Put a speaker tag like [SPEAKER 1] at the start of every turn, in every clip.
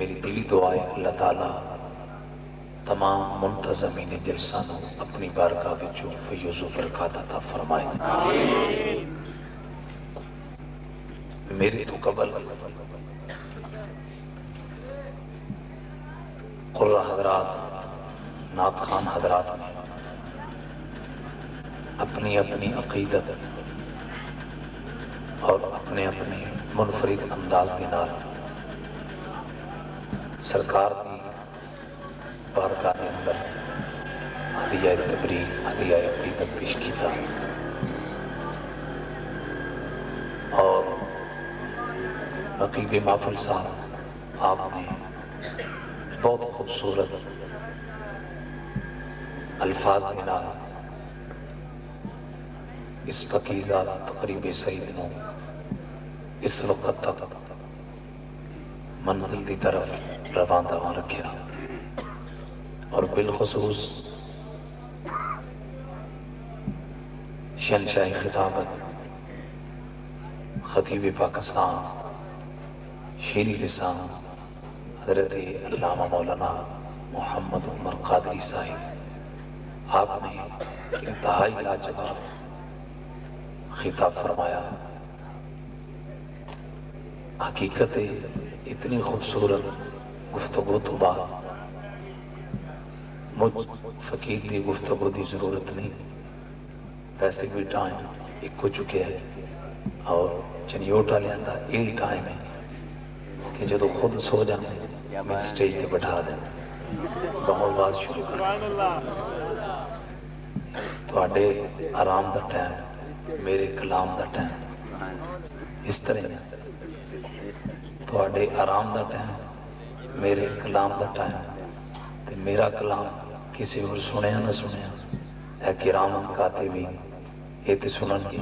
[SPEAKER 1] میری دلی دعا ہے اللہ تعالیٰ، تمام منتظمین جلسہ نو اپنی بارگاہ وچوں فیوز و برکات عطا فرمائے۔ آمین میرے تو قبل قرہ حضرات نات خان حضرات نے اپنی اپنی عقیدت اور اپنے اپنے منفرد انداز کے نال سرکار دی بارگاہ کے اندر ہدیہ تبریک ہدیہ عقیدت پیش کیتا اور رقیب محفل صاحب، آپ نے بہت خوبصورت الفاظ کے نال اس فقیدہ تقریب سعید نو اس وقت تک منزل دی طرف رواں دواں رکھیا اور بالخصوص شہنشاہی خطابت خطیب پاکستان شیری لسان حضرت علامہ مولانا محمد عمر قادری صاحب۔ آپ نے انتہائی لاجواب خطاب فرمایا۔ حقیقت اتنی خوبصورت گفتگو تو بعد۔ مجھ فقیر کی گفتگو کی ضرورت نہیں۔ ویسے بھی ٹائم ایک ہو چکے ہے اور چنیوٹا لیا یہ ٹائم ہے کہ جدو خود سو جانے میں سٹیج پہ بٹھا دیں بہت بات شروع کر۔ تھوڑے آرام دا ٹائم، میرے کلام دا ٹائم۔ اس طرح۔ تھوڑے آرام دا ٹائم میرے کلام دا ٹائم تے میرا کلام کسی اور سنیا نہ سنیا۔ ہے کرام کاتے بھی یہ تے سنن گی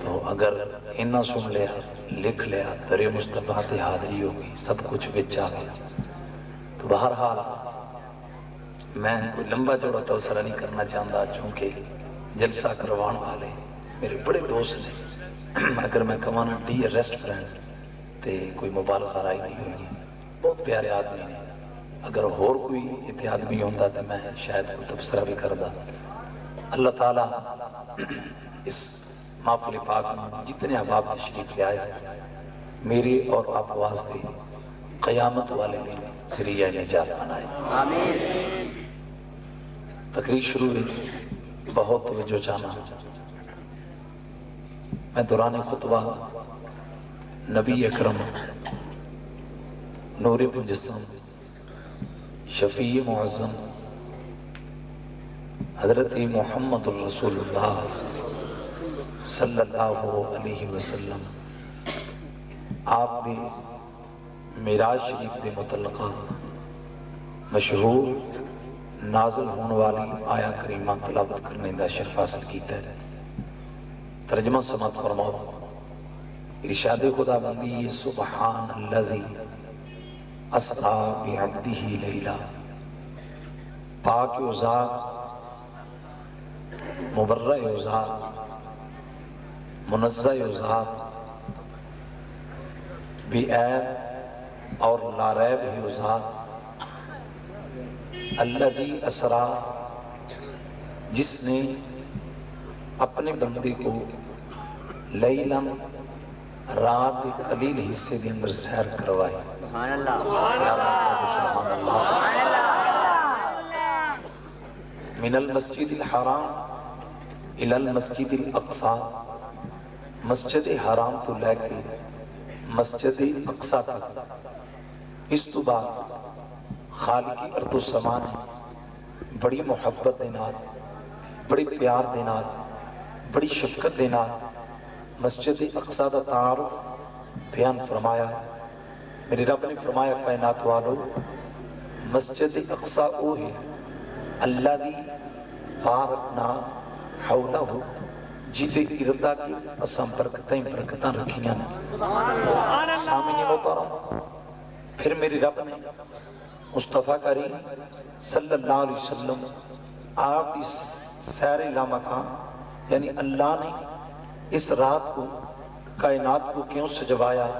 [SPEAKER 1] تو اگر انہ سن لیا، لکھ لیا، در مصطفیٰ تے حاضری ہوگی، سب کچھ بچ آ گیا۔ تو بہرحال میں کوئی لمبا چوڑا توسرہ نہیں کرنا چاہتا چونکہ جلسہ کروان والے میرے بڑے دوست نے۔ اگر میں کمانا ڈی ریسٹ فرینڈ تے کوئی مبالغہ رائی نہیں ہوئی۔ بہت پیارے آدمی نے۔ اگر اور کوئی اتنے آدمی ہوتا تو میں شاید کوئی تبصرہ بھی کردہ اللہ تعالیٰ اس محفل پاک میں جتنے احباب تشریف لے آئے میرے اور آپ واسطے قیامت والے دن ذریعہ نجات بنائے۔ تقریر شروع ہوئی بہت توجہ چاہنا۔ میں دوران خطبہ نبی اکرم نور مجسم شفیع معظم، حضرت محمد الرسول اللہ صلی اللہ علیہ وسلم، آپ نے میراج شریف دے متعلقہ مشہور نازل ہونے والی آیا کریمہ تلاوت کرنے دا شرف حاصل کیتا ہے۔ ترجمہ سمات فرماؤ۔ ارشاد خدا بندی سبحان اللذی اسرا بعبدہ پاک ازاد مبرہ ازاد منزہ ازاد بی عیب اور لاریب ہی ازاد اللذی اسرا، جس نے اپنے بندے کو لیلم رات قلیل حصے کے اندر سیر کروائی۔ سبحان اللہ. سبحان اللہ. من المسجد الحرام الى المسجد الاقصى مسجد حرام تو لے کے مسجد اقصا تک. اس تو بعد خالقی ارد و سمان، بڑی محبت دینات بڑی پیار دینات بڑی شفقت دینات مسجد اقصا دا تعارف بیان فرمایا۔ میرے رب نے فرمایا، کائنات والو، مسجد اقصا او ہے، اللہ دی پاک بارکنا حولہ ہو جیدے اردہ کی اسام برکتیں برکتاں رکھیاں نے۔ سامنی محترم پھر میری رب نے مصطفیٰ کریم صلی اللہ علیہ وسلم، آپ اس سیر لاما کان یعنی اللہ نے اس رات کو، کائنات کو کیوں سجوایا؟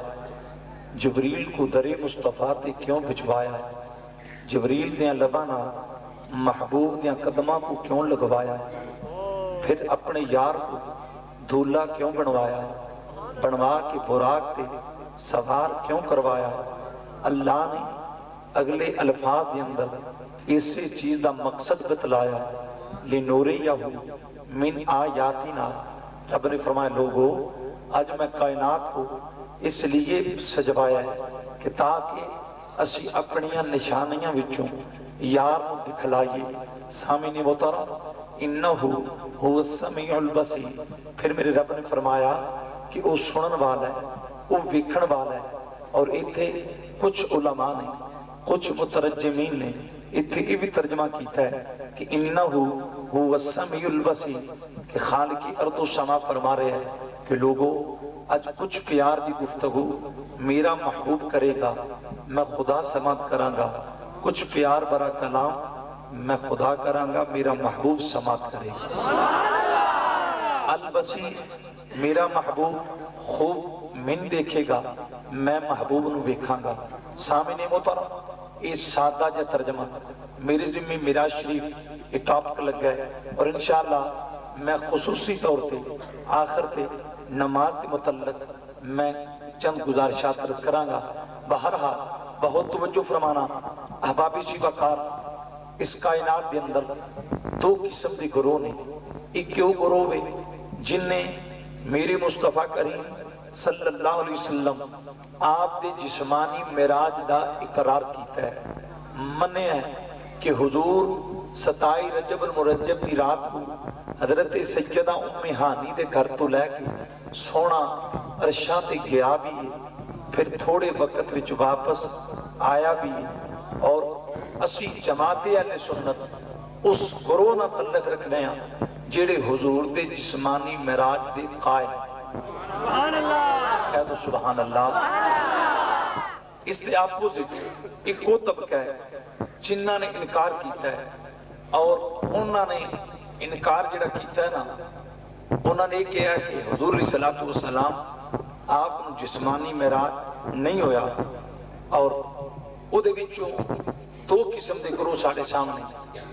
[SPEAKER 1] جبریل کو در مصطفیٰ تے کیوں بھجوایا جبریل دیاں لباں نال، محبوب دیاں قدماں کو کیوں لگوایا؟ پھر اپنے یار کو دھولا کیوں بنوایا؟ بنوا کے براق تے سوار کیوں کروایا؟ اللہ نے اگلے الفاظ دے اندر اسی چیز دا مقصد بتلایا لنوریہو من آیاتنا رب نے فرمایا، لوگو، آج میں کائنات کو اس لیے سجوایا ہے کہ تاکہ اسی اپنیاں نشانیاں وچوں یار نو دکھلائیے۔ سامنے مطرہ انہو ہو السمیع البصیر۔ پھر میرے رب نے فرمایا کہ وہ سنن والا ہے وہ ویکھن والا ہے۔ اور ایتھے کچھ علماء نے، کچھ مترجمین نے ایتھے یہ بھی ترجمہ کیتا ہے کہ انہو ہو السمیع البصیر، کہ خالقی ارض و سما فرما رہے ہیں کہ لوگوں اج کچھ پیار دی گفتگو میرا محبوب کرے گا، میں خدا سماعت کراں گا کچھ پیار برا کلام میں خدا کراں گا میرا محبوب سماعت کرے گا۔ البصیر میرا محبوب خوب من دیکھے گا، میں محبوب نو ویکھاں گا۔ سامنے محترم یہ سادہ جا ترجمہ میری ذمہ میرا شریف یہ ٹاپک لگ گئے اور انشاءاللہ میں خصوصی طور تے، آخر تے نماز کے متعلق میں چند گزارشات عرض کراں گا بہرحال، بہت توجہ فرمانا، احبابی شی وقار اس کائنات دے اندر دو قسم دی گروہ نے۔ ایک کیوں گروہ ہے جن نے میرے مصطفیٰ کریم صلی اللہ علیہ وسلم آپ دے جسمانی معراج دا اقرار کیتا ہے۔ منے ہے کہ حضور ستائی رجب المرجب دی رات کو حضرت سیدہ ام ہانی دے گھر تو لے کے سونا عرشاں تے گیا بھی پھر تھوڑے وقت وچ واپس آیا بھی۔ اور اسی جماعت اہل سنت اس گروہ نہ تعلق رکھنے ہیں جڑے حضور دے جسمانی معراج دے قائل سبحان اللہ۔ کہہ دو سبحان اللہ۔ اس دے اپوزٹ ایک وہ طبقہ ہے جنہاں نے انکار کیتا ہے اور انہاں نے انکار جڑا کیتا ہے نا، انہاں نے کہا کہ حضور علیہ الصلوۃ والسلام آپ جسمانی معراج نہیں ہویا اور او دے وچوں دو قسم دے گروہ ساڈے سامنے،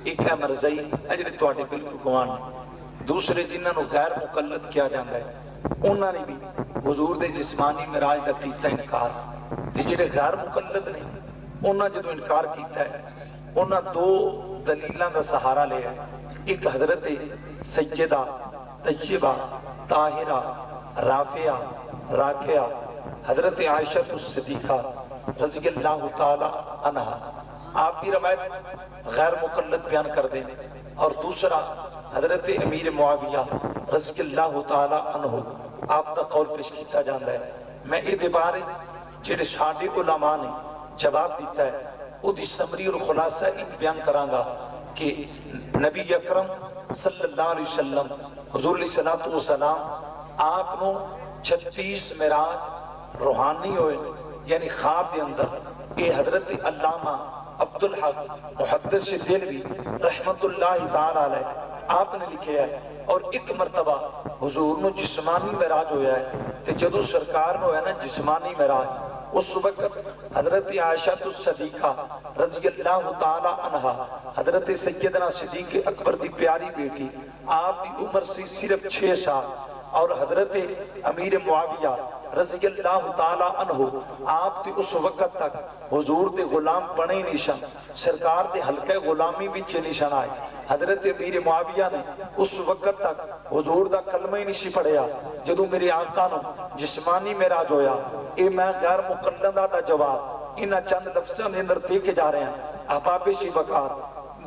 [SPEAKER 1] ایک ہے مرزئی اجڑے تواڈے بالکل گوان دوسرے جنہاں نو غیر مقلد کیا جاندا ہے، انہاں نے بھی حضور دے جسمانی معراج دا کیتا انکار۔ تے جڑے غیر مقلد نے، انہاں جدوں انکار کیتا ہے، انہاں دو دلیلاں دا سہارا لیا ایک حضرت سیدہ، طیبہ، طاہرہ، رافعہ، راکعہ، حضرت عائشہ الصدیقہ رضی اللہ تعالی عنہ۔ آپ کی روایت غیر مقلد بیان کر دیں۔ اور دوسرا، حضرت امیر معاویہ رضی اللہ تعالی عنہ۔ آپ کا قول پیش کیتا جاندہ ہے۔ میں یہ بارے جڑے ساڈے علماء نے جواب دیتا ہے وہ سمری اور خلاصہ ایک بیان کرانگا کہ نبی اکرم صلی اللہ علیہ وسلم، حضور علیہ السلام آپ نو چھتیس میراج روحانی ہوئے یعنی خواب دے اندر۔ اے حضرت علامہ عبدالحق محدث دلوی رحمت اللہ تعالی علیہ، آپ نے لکھے ہے، اور ایک مرتبہ حضور نو جسمانی معراج ہویا ہے۔ تے جدو سرکار نو ہے نا جسمانی معراج اس وقت حضرت عائشہ الصدیقہ رضی اللہ تعالی عنہ حضرت سیدنا صدیق اکبر دی پیاری بیٹی، آپ دی عمر سی صرف چھ سال۔ اور حضرت امیر معاویہ رضی اللہ تعالی عنہ، آپ تے اس وقت تک حضور دے غلام بنے نشان سرکار دے حلقہ غلامی بچ نشان آئے۔ حضرت امیر معاویہ نے اس وقت تک حضور دا کلمہ ہی نہیں پڑھیا جدو میرے آقا نو جسمانی معراج ہویا، اے میں غیر مقلدہ دا جواب انہاں چند لفظاں دے اندر دے کے جا رہے ہیں احباب شی وقار،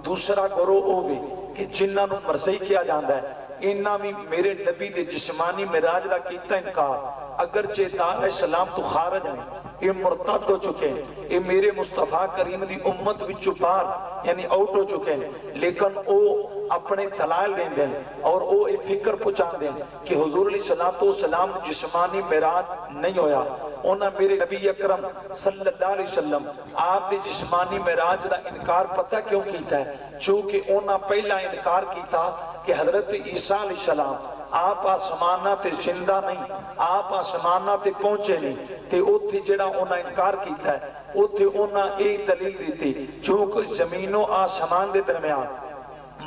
[SPEAKER 1] دوسرا گروہ او بھی کہ جنہاں نو مرضی کیا جاندا ہے انہاں بھی میرے نبی دے جسمانی معراج دا کیتا انکار۔ اگرچہ دار اسلام تو خارج ہیں یہ مرتد ہو چکے ہیں یہ میرے مصطفیٰ کریم دی امت وچ باہر یعنی آؤٹ ہو چکے ہیں۔ لیکن او اپنے تلائل دیں دیں اور او ایک فکر پچان دیں کہ حضور علیہ السلام جسمانی معراج نہیں ہویا۔ انہاں میرے نبی اکرم صلی اللہ علیہ وسلم آپ دے جسمانی معراج دا انکار پتہ کیوں کیتا ہے؟ چونکہ انہاں پہلا انکار کیتا کہ حضرت عیسیٰ علیہ السلام آپ آسمانہ تے زندہ نہیں، آپ آسمانہ تے پہنچے نہیں، تے اوتھے جڑا انہاں انکار کیتا ہے، اوتھے انہاں ایک دلیل دیتی، چونکہ زمین و آسمان دے درمیان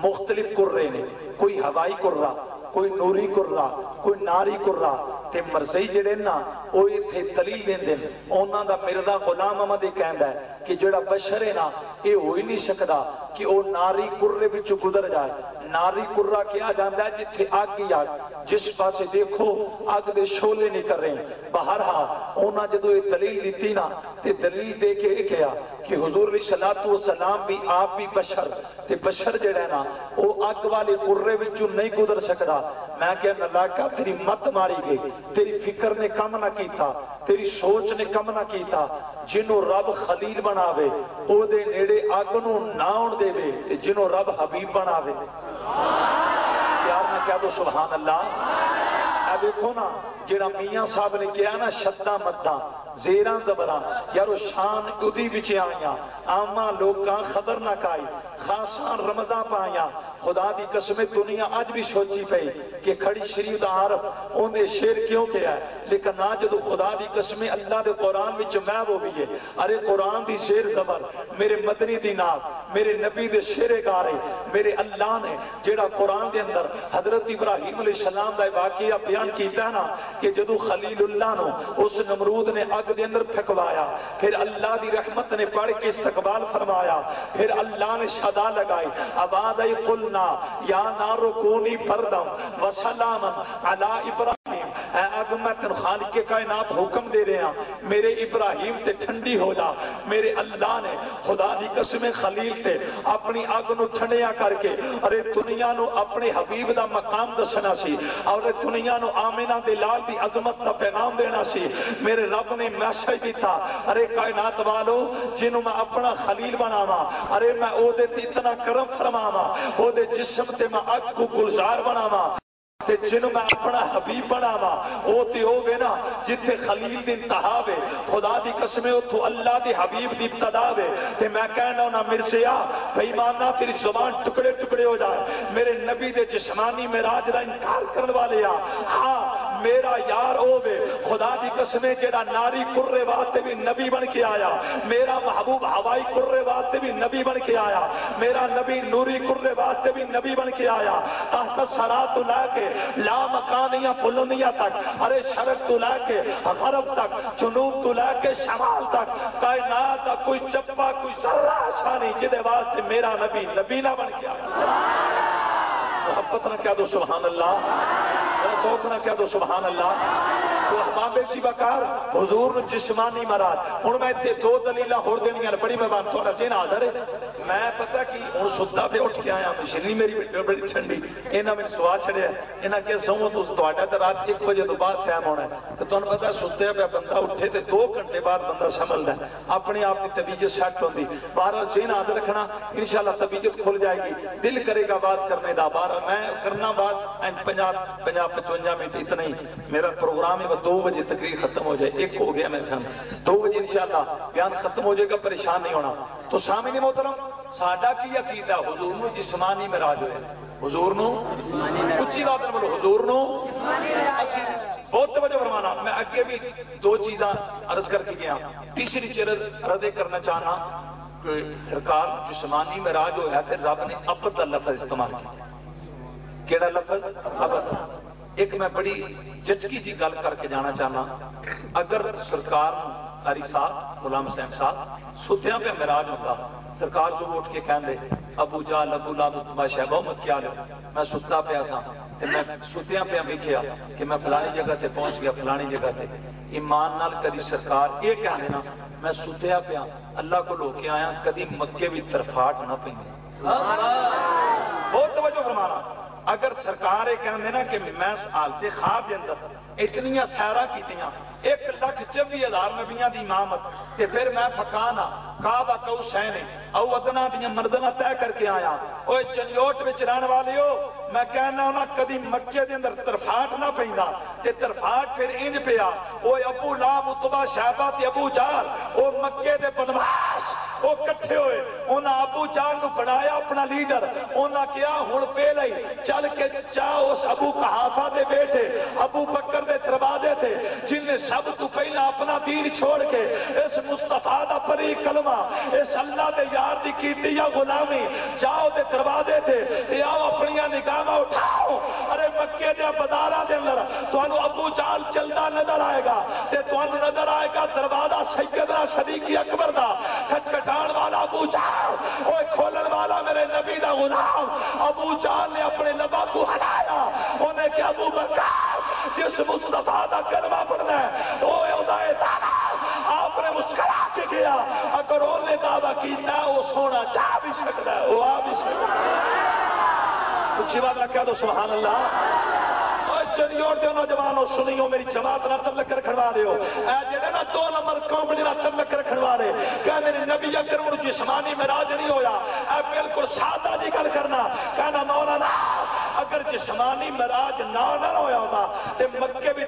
[SPEAKER 1] مختلف کر رہے نے، کوئی ہوائی رہا، کوئی نوری کر رہا، کوئی ناری کر رہا، تے مرزئی جڑے نا او ایتھے دلیل دین دیندے اونا دا مردہ غلام احمد کہند ہے کہ جڑا بشر ہے نا اے ہوئی نہیں سکدا کہ او ناری کر کرے وچ گدر جائے۔ ناری کرا کیا جاندہ ہے جتھے آگ کی آگ جس پاسے دیکھو آگ دے شولے نہیں کر رہے ہیں۔ بہرہا اونا جدو یہ دلیل دیتی نا، تے دلیل دے کے ایک ہے کہ حضور علیہ السلام بھی آپ بھی بشر۔ تے بشر جے رہنا نا او اگ والے کرے وچوں نہیں گدر سکتا میں کہا اللہ کا، تیری مت ماری گئے تیری فکر نے کام نہ کیتا۔ تیری سوچ نے کم نہ کیتا جنہوں رب خلیل بناوے او دے نیڑے آگنوں ناؤن دے بے جنہوں رب حبیب بناوے۔ پیار نہ کہہ دو سبحان اللہ۔ اے دیکھو نا جڑا میاں صاحب نے کیا نا شدہ مدہ زیراں زبراں یارو شان قدی بچے آئیاں. آما لوکاں خبر نہ کائی. خاصان رمضہ پائیاں خدا دی قسم دنیا آج بھی سوچی پئی کہ کھڑی شریف عارف انہیں شیر کیوں کیا ہے؟ لیکن آج دو خدا دی قسم اللہ دے قرآن میں جمعہ وہ بھی ہے، ارے قرآن دی شیر زبر، میرے مدنی دی ناب میرے نبی دے شیر گارے میرے اللہ نے جیڑا قرآن دے اندر حضرت ابراہیم علیہ السلام دائے واقعہ بیان کیتا ہے نا، کہ جدو خلیل اللہ نو، اس نمرود نے اگ ملک دے اندر پھکوایا پھر اللہ دی رحمت نے پڑھ کے استقبال فرمایا۔ پھر اللہ نے شدا لگائی۔ آباد قلنا یا نارو کونی پردم وسلام علی ابراہیم۔ اے اگ میں تن خالق کائنات حکم دے رہا میرے ابراہیم تے ٹھنڈی ہو جا۔ میرے اللہ نے خدا دی قسم خلیل تے اپنی اگ نو ٹھنڈیا کر کے ارے دنیا نو اپنے حبیب دا مقام دسنا سی اور دنیا نو آمینہ دے لال دی عظمت دا پیغام دینا سی۔ میرے رب نے میسج دیتا۔ ارے کائنات والو جنوں میں اپنا خلیل بناواں، ارے میں او دے تے اتنا کرم فرماواں، او دے جسم تے میں اگ کو گلزار بناواں۔ تے جنوں میں اپنا حبیب بناوا او تے ہو گئے نا جتے خلیل دی انتہا خدا دی قسم اوتھوں اللہ دی حبیب دی ابتداوے تے میں کہنا نا مرزیا بھئی ماننا تیری زبان ٹکڑے ٹکڑے ہو جائے۔ میرے نبی دے جسمانی معراج دا انکار کرن والے آ۔ ہاں میرا یار ہوے خدا دی قسمے جڑا ناری کرے واسطے بھی نبی بن کے آیا۔ میرا محبوب ہوائی کرے واسطے بھی نبی بن کے آیا۔ میرا نبی نوری کرے واسطے بھی نبی بن کے آیا۔ تحت سرات تو لا کے لا مکانیاں پلونیاں تک، ارے شرق تو لے کے غرب تک، جنوب تو لے کے شمال تک، کائنات کوئی چپا، کوئی ذرہ شانی جدے واسطے میرا نبی نبی نہ بن گیا۔ محبت نہ کہہ دو سبحان اللہ ذوق نہ کہہ دو سبحان اللہ۔ وہ حمامے سی وقار، حضور نے جسمانی مراد۔ اور میں تے دو دلیلہ ہور دینی ہیں بڑی مہربان تھوڑا سین حاضر ہے۔ میں پتہ کی ہن سدہ پہ اٹھ کے آیا مشینری میری بڑی چھنڈی۔ اینا میں سوا چھڑیا۔ اینا کے سووں تو تہاڈا تر رات ایک بجے تو بعد ٹائم ہونا ہے۔ کہ تے تانوں پتہ سدہ پہ بندہ اٹھے تھے دو کنٹے بعد بندہ سمجھ لیں اپنے آپ کی طبیعت سیٹ ہوندی۔ بارہ سین حاضر رکھنا، انشاءاللہ طبیعت کھل جائے گی۔ دل کرے گا بات کرنے دا۔ بارہ میں کرنا بات پنجاب 50 55 منٹ اتنا ہی۔ میرا پروگرام ہی کو دو بجے تقریر ختم ہو جائے، ایک ہو گیا میرے خیال دو بجے انشاءاللہ بیان ختم ہو جائے گا، پریشان نہیں ہونا۔ تو سامنے محترم، ساڈا کی عقیدہ حضور نو جسمانی مراج ہوئے۔ حضور نو؟ اچھی بات بولو، حضور نو؟ بہت توجہ فرمانا، میں اگے بھی دو چیزاں عرض کر کے گیا۔ تیسری چیز عرض کرنا چاہنا کہ سرکار جسمانی مراج ہویا تے رب نے ابد کا لفظ استعمال کیا کیڑا لفظ؟ ابد ایک میں بڑی جچکی جی گل کر کے جانا چاہنا۔ اگر سرکار ہری صاحب غلام سیم صاحب ستیاں پہ مراج ہوتا سرکار جو اٹھ کے کہن دے ابو جال ابو لاب اتما شہبہ مکیا لے؟ میں ستا پیا سا میں ستیاں پہ ویکھیا کہ میں فلانی جگہ تے پہنچ گیا فلانی جگہ تے۔ ایمان نال کدی سرکار یہ کہہ دینا میں ستیا پیا اللہ کو لو کے آیا کدی مکے بھی طرفاٹ نہ پی بہت توجہ فرمانا۔ اگر سرکار یہ کہتے نا کہ میں حالت خواب دے اندر اتنی سیرا کیتیاں ایک لکھ چوبی ہزار نبیاں دی امامت، تے پھر میں فکانا کعبہ کو شینے او ادنا دیاں مردنا طے کر کے آیا۔ اوے چنجوٹ وچ رہن والیو، میں کہنا ہونا کدی مکے دے اندر طرفاٹ نہ پیندا۔ تے طرفاٹ پھر انج پیا۔ اوے ابو لا اتبا شہبہ تے ابو جہل، او مکے دے بدماش او کٹھے ہوئے۔ انہاں ابو جہل نو بنایا اپنا لیڈر۔ انہاں کیا ہن پہ لئی، چل کے چا اس ابو قحافہ دے بیٹھے، ابو بکر دے تربادے تھے جن نے سب تو پہلا اپنا دین چھوڑ کے اس مصطفیٰ دا پری کلمہ، اس اللہ دے یار دی کیتی یا غلامی، جاؤ دے دروازے تھے تے آؤ اپنیاں نگاہاں اٹھاؤ۔ ارے مکے دے بازاراں دے اندر تانوں ابو جال چلدا نظر آئے گا، تے تانوں نظر آئے گا دروازہ سیدنا صدیق اکبر دا۔ کھٹکھٹان والا ابو جال اوے کھولن والا میرے نبی دا غلام۔ ابو جال نے اپنے لبا کو ہلایا انہیں کہ ابو بکر اچھی بات رکھا تو سبحان اللہ دے نوجوانوں سنیو میری جماعت نہ تلک اے جڑے نا دو نمبر کمپنی نہ تلک کہ میرے نبی اکرم جسمانی معراج نہیں ہویا۔ اے بالکل سادہ جی گل کرنا۔ کہنا مولانا، اگر جسمانی نہ نہ ہویا ہوتا، تے مکے بھی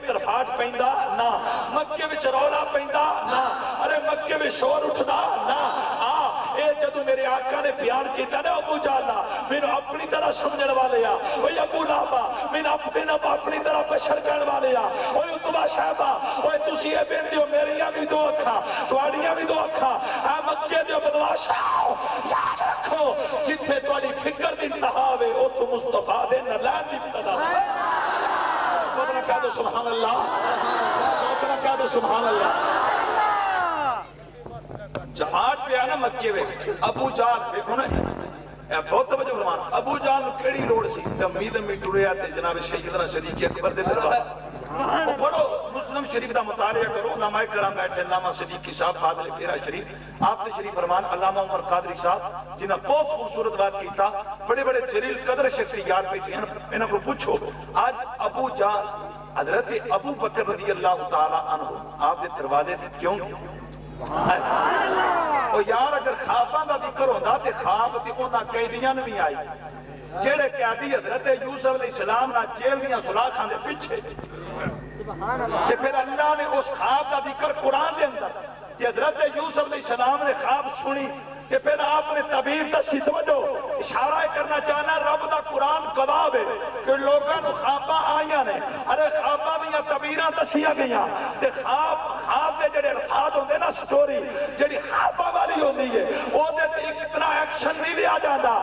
[SPEAKER 1] پیندا، نہ۔ مکے وچ رولا پیندا، نہ۔ ارے مکے وچ شور اٹھدا نہ آ اے جدو میرے آقا نے بیان کیتا نا ابو جالا مینوں اپنی طرح سمجھن والے آ اوے ابو لابا مینوں اپنے نہ اپنی طرح بشر کرن والے آ اوے اتبا صاحبہ اوے تسی اے بیندی ہو، میریاں بھی دو اکھاں، تواڈیاں بھی دو اکھاں۔ اے مکے دے بدماشا یاد رکھو، جتھے تواڈی فکر دی انتہا ہوے او تو مصطفیٰ دے نلان دی ابتدا بدنا کہہ دو سبحان اللہ۔ بدنا کہہ دو سبحان اللہ۔ جہاد پہ آنا مکے وے ابو جان دیکھو نا بہت توجہ فرمان ابو جان نو کیڑی لوڑ سی تے امید امید ٹریا تے جناب سیدنا صدیق اکبر دے دربار او پڑھو مسلم شریف دا مطالعہ کرو علماء کرام بیٹھے علامہ صدیقی صاحب فاضل پیرا شریف آپ نے شریف فرمان علامہ عمر قادری صاحب جنہاں بہت خوبصورت بات کیتا بڑے بڑے جلیل قدر شخصیات بیٹھے ہیں انہاں کو پوچھو آج ابو جان حضرت ابو بکر رضی اللہ تعالی عنہ آپ دے دروازے تے کیوں او یار اگر خواباں دا ذکر ہوندا تے خواب تے انہاں قیدیاں نوں بھی آئی جڑے قیدی حضرت یوسف علیہ السلام نہ جیل دیاں سلاخاں دے پیچھے۔ تے پھر اللہ نے اس خواب دا ذکر قرآن دے اندر کہ حضرت یوسف علیہ السلام نے خواب سنی۔ کہ پھر آپ نے تعبیر دسی توجہ اشارہ کرنا چاہنا رب دا قرآن گواہ ہے کہ لوگوں کو خواباں آئیاں نے۔ ارے خواباں دیاں تعبیراں دسیاں گئیاں۔ تے خواب خواب دے جڑے الفاظ ہوندے نا سٹوری جڑی خواباں والی ہوندی ہے، او دے تے اتنا ایکشن نہیں لیا جاندا۔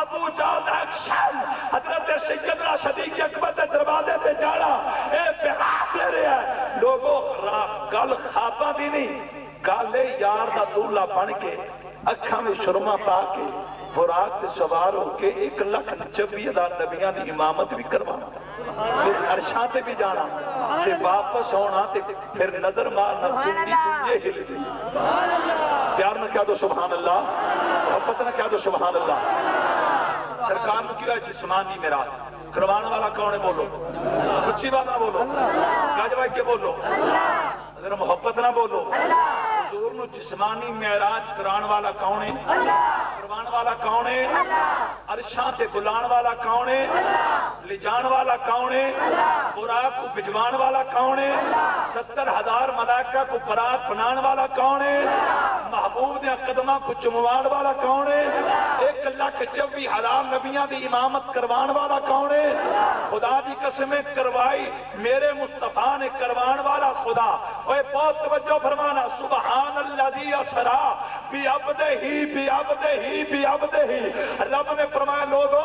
[SPEAKER 1] ابو جان ایکشن حضرت سیدنا صدیق اکبر دے دروازے تے جانا۔ اے پیغام دے رہا ہے۔ لوگوں گل خواباں دی نہیں۔ گل یار دا دولہ بن کے اکھاں میں شرما پا کے براق تے سوار ہو کے ایک لکھ چبی ہزار نبیاں دی امامت بھی کروانا۔ پھر عرشاں تے بھی جانا تے واپس ہونا تے پھر نظر مارنا کنڈی کنجے ہل دی پیار نہ کہہ دو سبحان اللہ، محبت نہ کہہ دو سبحان اللہ۔ سرکار کو کیا ہے جسمانی میرا؟ کروان والا کون ہے بولو؟ اچھی بات نہ بولو؟ گاج بھائی کے بولو؟ اگر محبت نہ بولو۔ حضور جسمانی معراج کران والا کون ہے؟ کروان والا کون ہے؟ عرشاں تے بلان والا کون ہے؟ لجان والا کون ہے؟ براق کو بجوان والا کون ہے؟ ستر ہزار ملائکہ کو برات بنان والا کون ہے؟ محبوب دے قدمہ کو چموان والا کون ہے؟ ایک لاکھ چوی ہزار نبیاں دی امامت کروان والا کون ہے؟ خدا دی قسمیں کروائی میرے مصطفیٰ نے کروان والا خدا۔ اوے بہت توجہ فرمانا، سبحان اللہ۔ دی اسرا بی عبدہ ہی بی عبدہ ہی بی عبدہ ہی رب نے فرمایا لوگو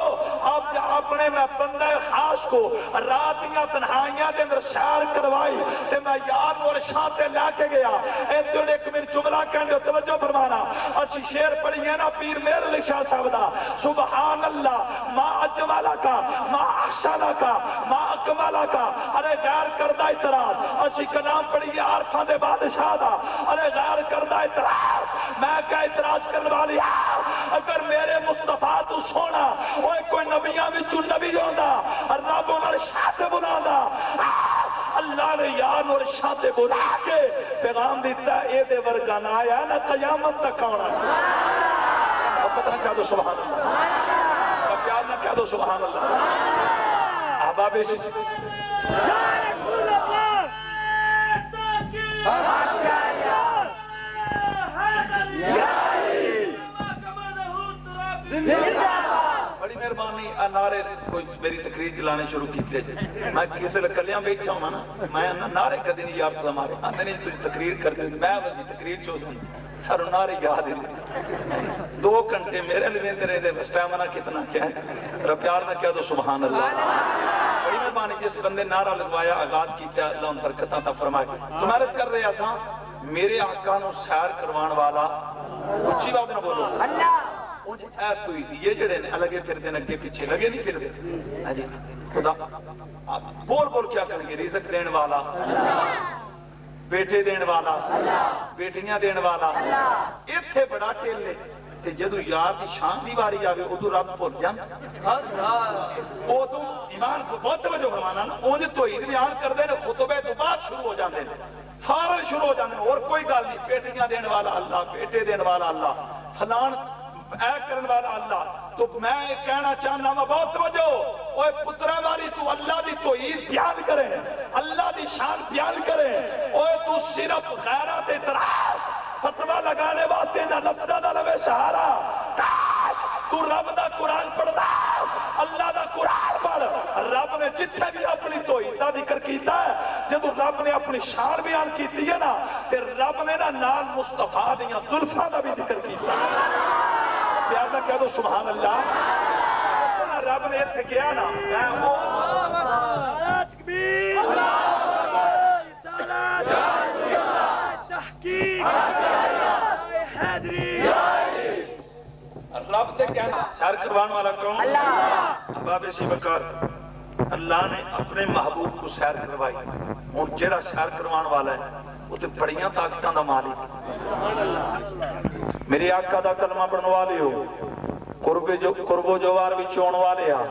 [SPEAKER 1] اب جا اپنے میں بندہ خاص کو راتیاں تنہائیاں دے اندر شعر کروائی تے میں یاد اور شانتے لے کے گیا۔ اے دن ایک من جملہ کہنے توجہ فرمانا۔ اسی شیر پڑھئے نا، پیر میر علی شاہ صاحب دا۔ سبحان اللہ ما اجوالا کا ما احسانا کا ما اکمالا کا ارے غیر کردہ اعتراض۔ اسی کلام پڑھئے عارفان دے بادشاہ دا۔ ارے غیر کردہ اعتراض۔ میں کیا اعتراض کرنے والی اگر میرے مصطفیٰ تو سونا اوے کوئی نبیاں چون نبی ہوندہ رب شاہ بنا دا اللہ نے یار اور شاہ بلا کے پیغام دیتا ہے اے دے ورگان آیا نا قیامت تک آنا۔ محبت نہ کہہ دو سبحان اللہ۔ پیار نہ کہہ دو سبحان اللہ۔ احباب اسی
[SPEAKER 2] یا رسول اللہ!
[SPEAKER 1] بڑی مہربانی نعرے کوئی میری تقریر چلانے شروع کیتے میں کسی کلیاں بیٹھا ہوں نا، میں نعرے کدی نہیں یاد مارے آتے نہیں، تجھے تقریر کرتے میں ویسی تقریر چوز ہوں سارو نعرے یاد ہی دو گھنٹے میرے لیے رہتے اسٹیمنا کتنا کیا ہے۔ رب نہ کیا تو سبحان اللہ۔ بڑی مہربانی، جس بندے نعرہ لگوایا، آغاز کیتا، اللہ ان برکتاں عطا فرمائے۔ تمہارے کر رہے اساں میرے آقا نو
[SPEAKER 2] سیر
[SPEAKER 1] کروان والا اچھی بات نہ بولو۔ انج ایب تو ہی دیئے جڑے نے لگے پھر دے نگے پیچھے لگے نہیں پھر دے۔ ہاں جی خدا۔ بول بول کیا کریں گے؟ رزق دین والا۔ بیٹے دین والا۔ بیٹیاں دین والا۔ ایتھے بڑا ٹیل نے کہ جدو یار دی شان دی واری آوے دو رات بھول جان۔ او تو ایمان کو بہت توجہ فرمانا نا اونج توحید بیان کردے نے خطبے تو بات شروع ہو جاندے نے۔ سارے شروع ہو جانے اور کوئی گل نہیں بیٹیاں دین والا اللہ، بیٹے دین والا اللہ، فلان اے کرن والا اللہ۔ تو میں کہنا چاہنا ہوں بہت توجہ۔ اوے پترہ والی تو اللہ دی تو عید بیان کریں اللہ دی شان بیان کریں اوے تو صرف غیرہ غیرت تراز فتوہ لگانے واسطے نہ لفظہ نہ لوے سہارا۔ کاش تو رب دا قرآن پڑھ دا اللہ دا قرآن رب نے جتھے بھی اپنی توئی دا ذکر کیتا ہے جب رب نے اپنی شان بیان کیتی ہے نا تے رب نے نا نال مصطفیٰ دیا زلفہ دا بھی ذکر کیتا ہے۔ پیار نہ کہہ
[SPEAKER 2] دو سبحان اللہ۔
[SPEAKER 1] اپنا رب نے ایتھے کیا نا میں
[SPEAKER 2] وہ
[SPEAKER 1] اللہ رب تے کہنا شہر کروان والا کون؟ اللہ۔ احباب شیبکار اللہ نے اپنے محبوب کو سیر کروائی۔ ہوں جہاں سیر کروان والا ہے، وہ تو بڑی طاقتوں کا مالک۔ میرے آقا دا کلمہ بنوا لیو۔ قرب جو قربو جوار بھی چون والے آ۔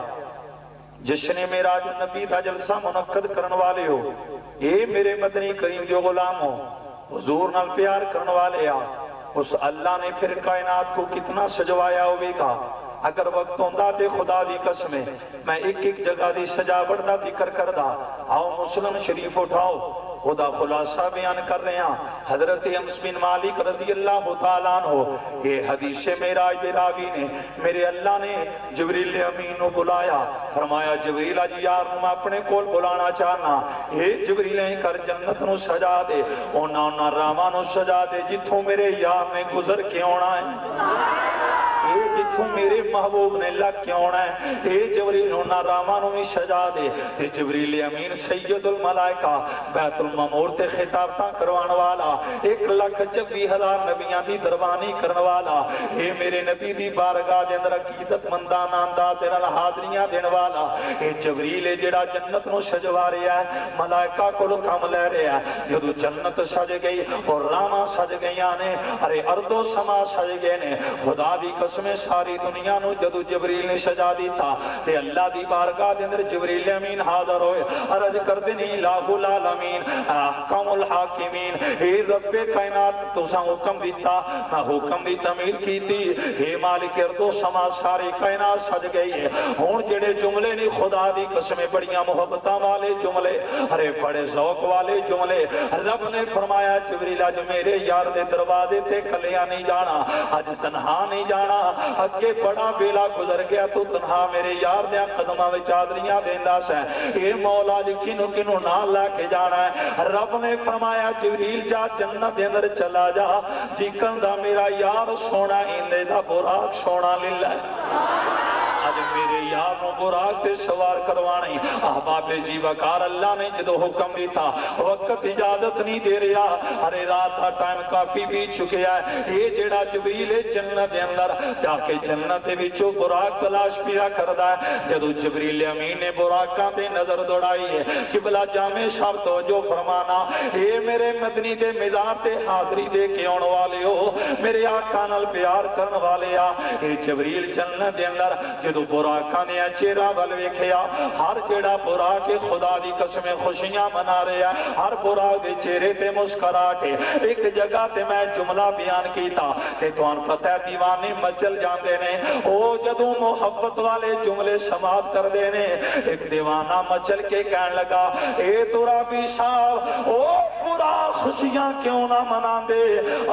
[SPEAKER 1] جشن میراج نبی دا جلسہ منعقد کرن والے ہو۔ اے میرے مدنی کریم دیو غلام ہو، حضور نال پیار کرن والے آ۔ اس اللہ نے پھر کائنات کو کتنا سجوایا ہوئے گا۔ اگر وقت ہوں دا تے خدا دی قسم میں ایک ایک جگہ دی سجاوٹ دا ذکر کردا۔ آؤ مسلم شریف اٹھاؤ۔ خدا خلاصہ بیان کر رہے ہیں حضرت امس بن مالک رضی اللہ تعالیٰ عنہ، یہ حدیث میراج دے راوی نے میرے اللہ نے جبریل امین کو بلایا۔ فرمایا، جبریل اج آپ میں اپنے کول بلانا چاہنا۔ اے جبریل کر جنت نو سجا دے۔ اونا اونا راواں نو سجا دے۔ جتوں میرے یار نے گزر کے اونا ہے۔ اے جتھوں میرے محبوب نے لگ ہے اے جبریل ہونا راما نو بھی دے تے جبریل امین سید الملائکہ بیت المامور خطابتاں کروان والا ایک لکھ چبی ہزار نبیاں دی دربانی کرن والا اے میرے نبی دی بارگاہ دے اندر عقیدت مندان آندا تے نال حاضریاں دین والا اے جبریل جڑا جنت نو سجوا رہیا ہے ملائکہ کولو کام لے رہیا ہے جدو جنت سج گئی اور راما سج گئی نے ارے اردو سما سج گئے نے خدا دی میں ساری دنیا نو جدو جبریل نے سجا دیتا تے اللہ دی بارگاہ دے اندر جبریل امین حاضر ہوئے عرض کر دینی لاہ العالمین احکم الحاکمین اے رب کائنات تساں حکم دیتا نہ حکم دی تعمیل کیتی اے مالک ارض سما ساری کائنات سج گئی ہے ہن جڑے جملے نے خدا دی قسم بڑیاں محبتاں والے جملے ارے بڑے ذوق والے جملے رب نے فرمایا جبریل اج میرے یار دے دروازے تے کلیاں نہیں جانا اج تنہا نہیں جانا اگے بڑا بیلا گزر گیا تو تنہا میرے یار دیا قدمہ میں چادریاں دیندہ سا اے مولا جی کنو کنو نہ لے کے جانا ہے رب نے فرمایا جبریل جا جنت دے اندر چلا جا جکن دا میرا یار سونا ایندے دا براک سونا للہ آج میرے یار نو براق تے سوار کروانے احباب جی وقار اللہ نے جدو حکم دیتا وقت اجازت نہیں دے رہا ارے رات دا ٹائم کافی بھی چکے آئے اے جڑا جبریل جنت اندر جا کے جنت بچو وچوں تلاش پیا کردا ہے جدو جبریل امین نے براقاں دے نظر دوڑائی ہے قبلہ جامع شاہ توجہ فرمانا اے میرے مدنی دے مزار تے حاضری دے کیون والے ہو میرے آقا نال پیار کرن والے آ اے جبریل جنت اندر جدو براقاں نے چہرہ ول ویکھیا۔ ہر جڑا برا کے خدا دی قسم خوشیاں منا رہا ہے ہر برا دے چہرے تے مسکراہٹ ہے۔ ایک جگہ تے میں جملہ بیان کیتا، تے توان پتہ ہے، دیوانے مچل جاندے نے۔ او جدوں محبت والے جملے سماعت کر دے نے، ایک دیوانہ مچل کے کہن لگا، اے تورا بھی صاحب او برا خوشیاں کیوں نہ منا دے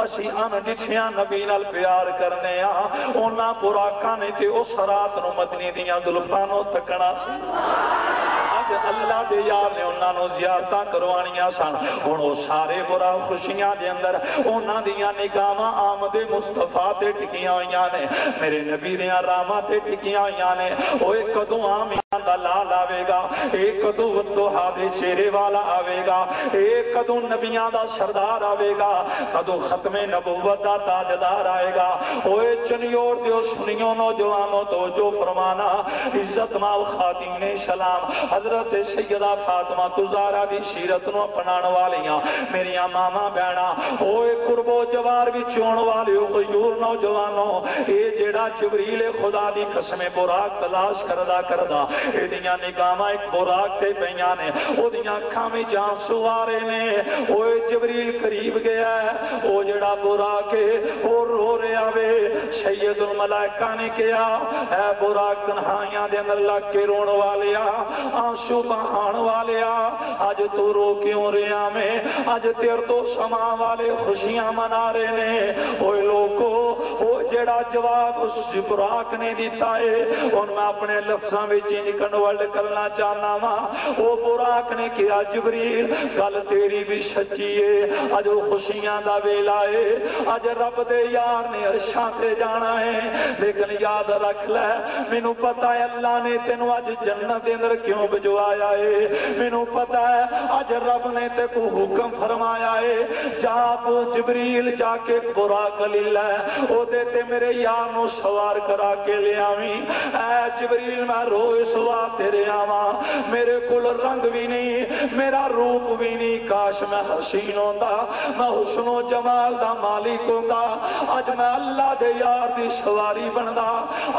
[SPEAKER 1] اسی ان ڈٹھیاں نبی نال پیار کرنے ہاں اونا برا کانے تے اس رات نو مدنی دیاں دلفانوں تکنا سی۔ اج اللہ دے یار نے انہاں نو زیارتاں کروانیاں سن۔ ہن او سارے برا خوشیاں دے اندر انہاں دیاں نگاہاں آمد مصطفیٰ تے ٹکیاں ہویاں نے۔ میرے نبی دیاں راہاں تے ٹکیاں ہویاں نے۔ اوے کدوں آمیاں دا لال آوے گا، اے کدوں وتوہا دے شیرے والا آوے گا۔ اے کدوں نبیاں دا سردار آوے گا۔ کدوں ختم نبوت دا تاجدار آئے گا۔ اوے چنیور دیو سنیوں نوجوانوں تو جو فرمانا، عزت مال خاتین سلام حضرت حضرت سیدہ فاطمہ تزارہ دی شیرت نو اپنان والیاں میریاں ماما بینا اوے قرب و جوار بھی چون والی غیور نوجوانوں اے جیڑا جبریل خدا دی قسم براک تلاش کردہ کردہ اے دیاں نگامہ ایک براک تے پیانے او دیاں کھامی جان سوارے نے اوے جبریل قریب گیا ہے او جڑا براک ہے او رو رہے آوے سید الملائکہ نے کیا اے براک تنہائیاں دے اندر لگ کے رون والیا آنسو بہان والیا آج تو رو کیوں ریا میں آج تیر تو سما والے خوشیاں منا رہے نے اوے لوگو او جڑا جواب اس براک نے دیتا ہے ان میں اپنے لفظاں میں چینج کنورٹ کرنا چاہنا ماں او براک نے کیا جبریل گل تیری بھی سچی ہے آج وہ خوشیاں دا ویلا ہے آج رب دے یار نے عرشاں تے جانا ہے لیکن یاد رکھ لے مینوں پتا ہے اللہ نے تینوں آج جنت دے اندر کیوں بجوایا ہے مینوں پتا ہے آج رب نے تے کو حکم فرمایا ہے جا تو جبریل جا کے برا کلیل ہے او دیتے میرے یار نو سوار کرا کے لے آویں اے جبریل میں روئے سوا تیرے آواں میرے کل رنگ بھی نہیں میرا روپ بھی نہیں کاش میں حسین ہوندا میں حسن و جمال دا مالک ہوندا اج میں اللہ دے یار دی سواری بندا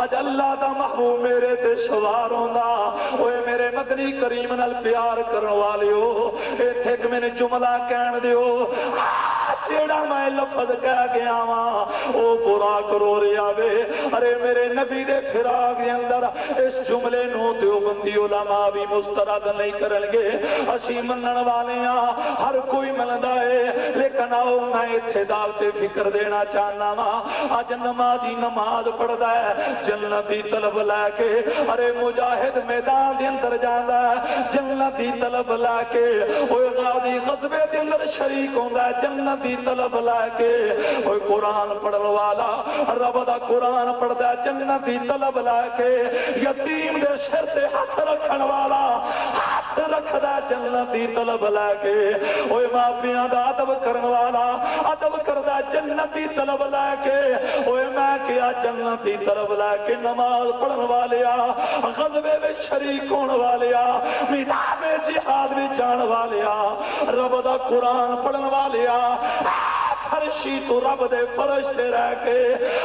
[SPEAKER 1] اج اللہ دا محبوب میرے تے سوار ہوندا اوے میرے مدنی نبی کریم نال پیار کرن ہو ایتھے کہ میں نے جملہ کہن دیو۔ جیڑا میں لفظ کہہ گیا ماں او برا کرو ریا وے۔ ارے میرے نبی دے فراغ دے اندر اس جملے نو دیو بندی علماء بھی مسترد نہیں کرنگے اسی منن والے ہاں ہر کوئی ملدا ہے، لیکن آؤ میں اتھے دعوت فکر دینا چاہنا ماں آج نمازی نماز پڑھدا ہے جنتی طلب لے کے۔ ارے مجاہد میدان دے اندر جاندا ہے جنتی طلب لے کے۔ اوے غازی غزبے دے اندر شریک ہوندا ہے جنتی طلب لے کے اوے قرآن پڑھن والا، رب دا قرآن پڑھدا ہے جنتی طلب لے کے، یتیم دے سر تے ہاتھ رکھن والا، ہاتھ رکھدا ہے جنتی طلب لے کے۔ اوے معافیاں دا ادب کرن والا، ادب کردا ہے جنتی طلب لے کے۔ اوے میں کیا جنتی طلب لے کے، نماز پڑھن والیا غزبے میں شریک ہون والیا، میدان جہاد میں جان والیا، رب دا قرآن پڑھن والیا فرشی تو رب دے فرش تے رہ کے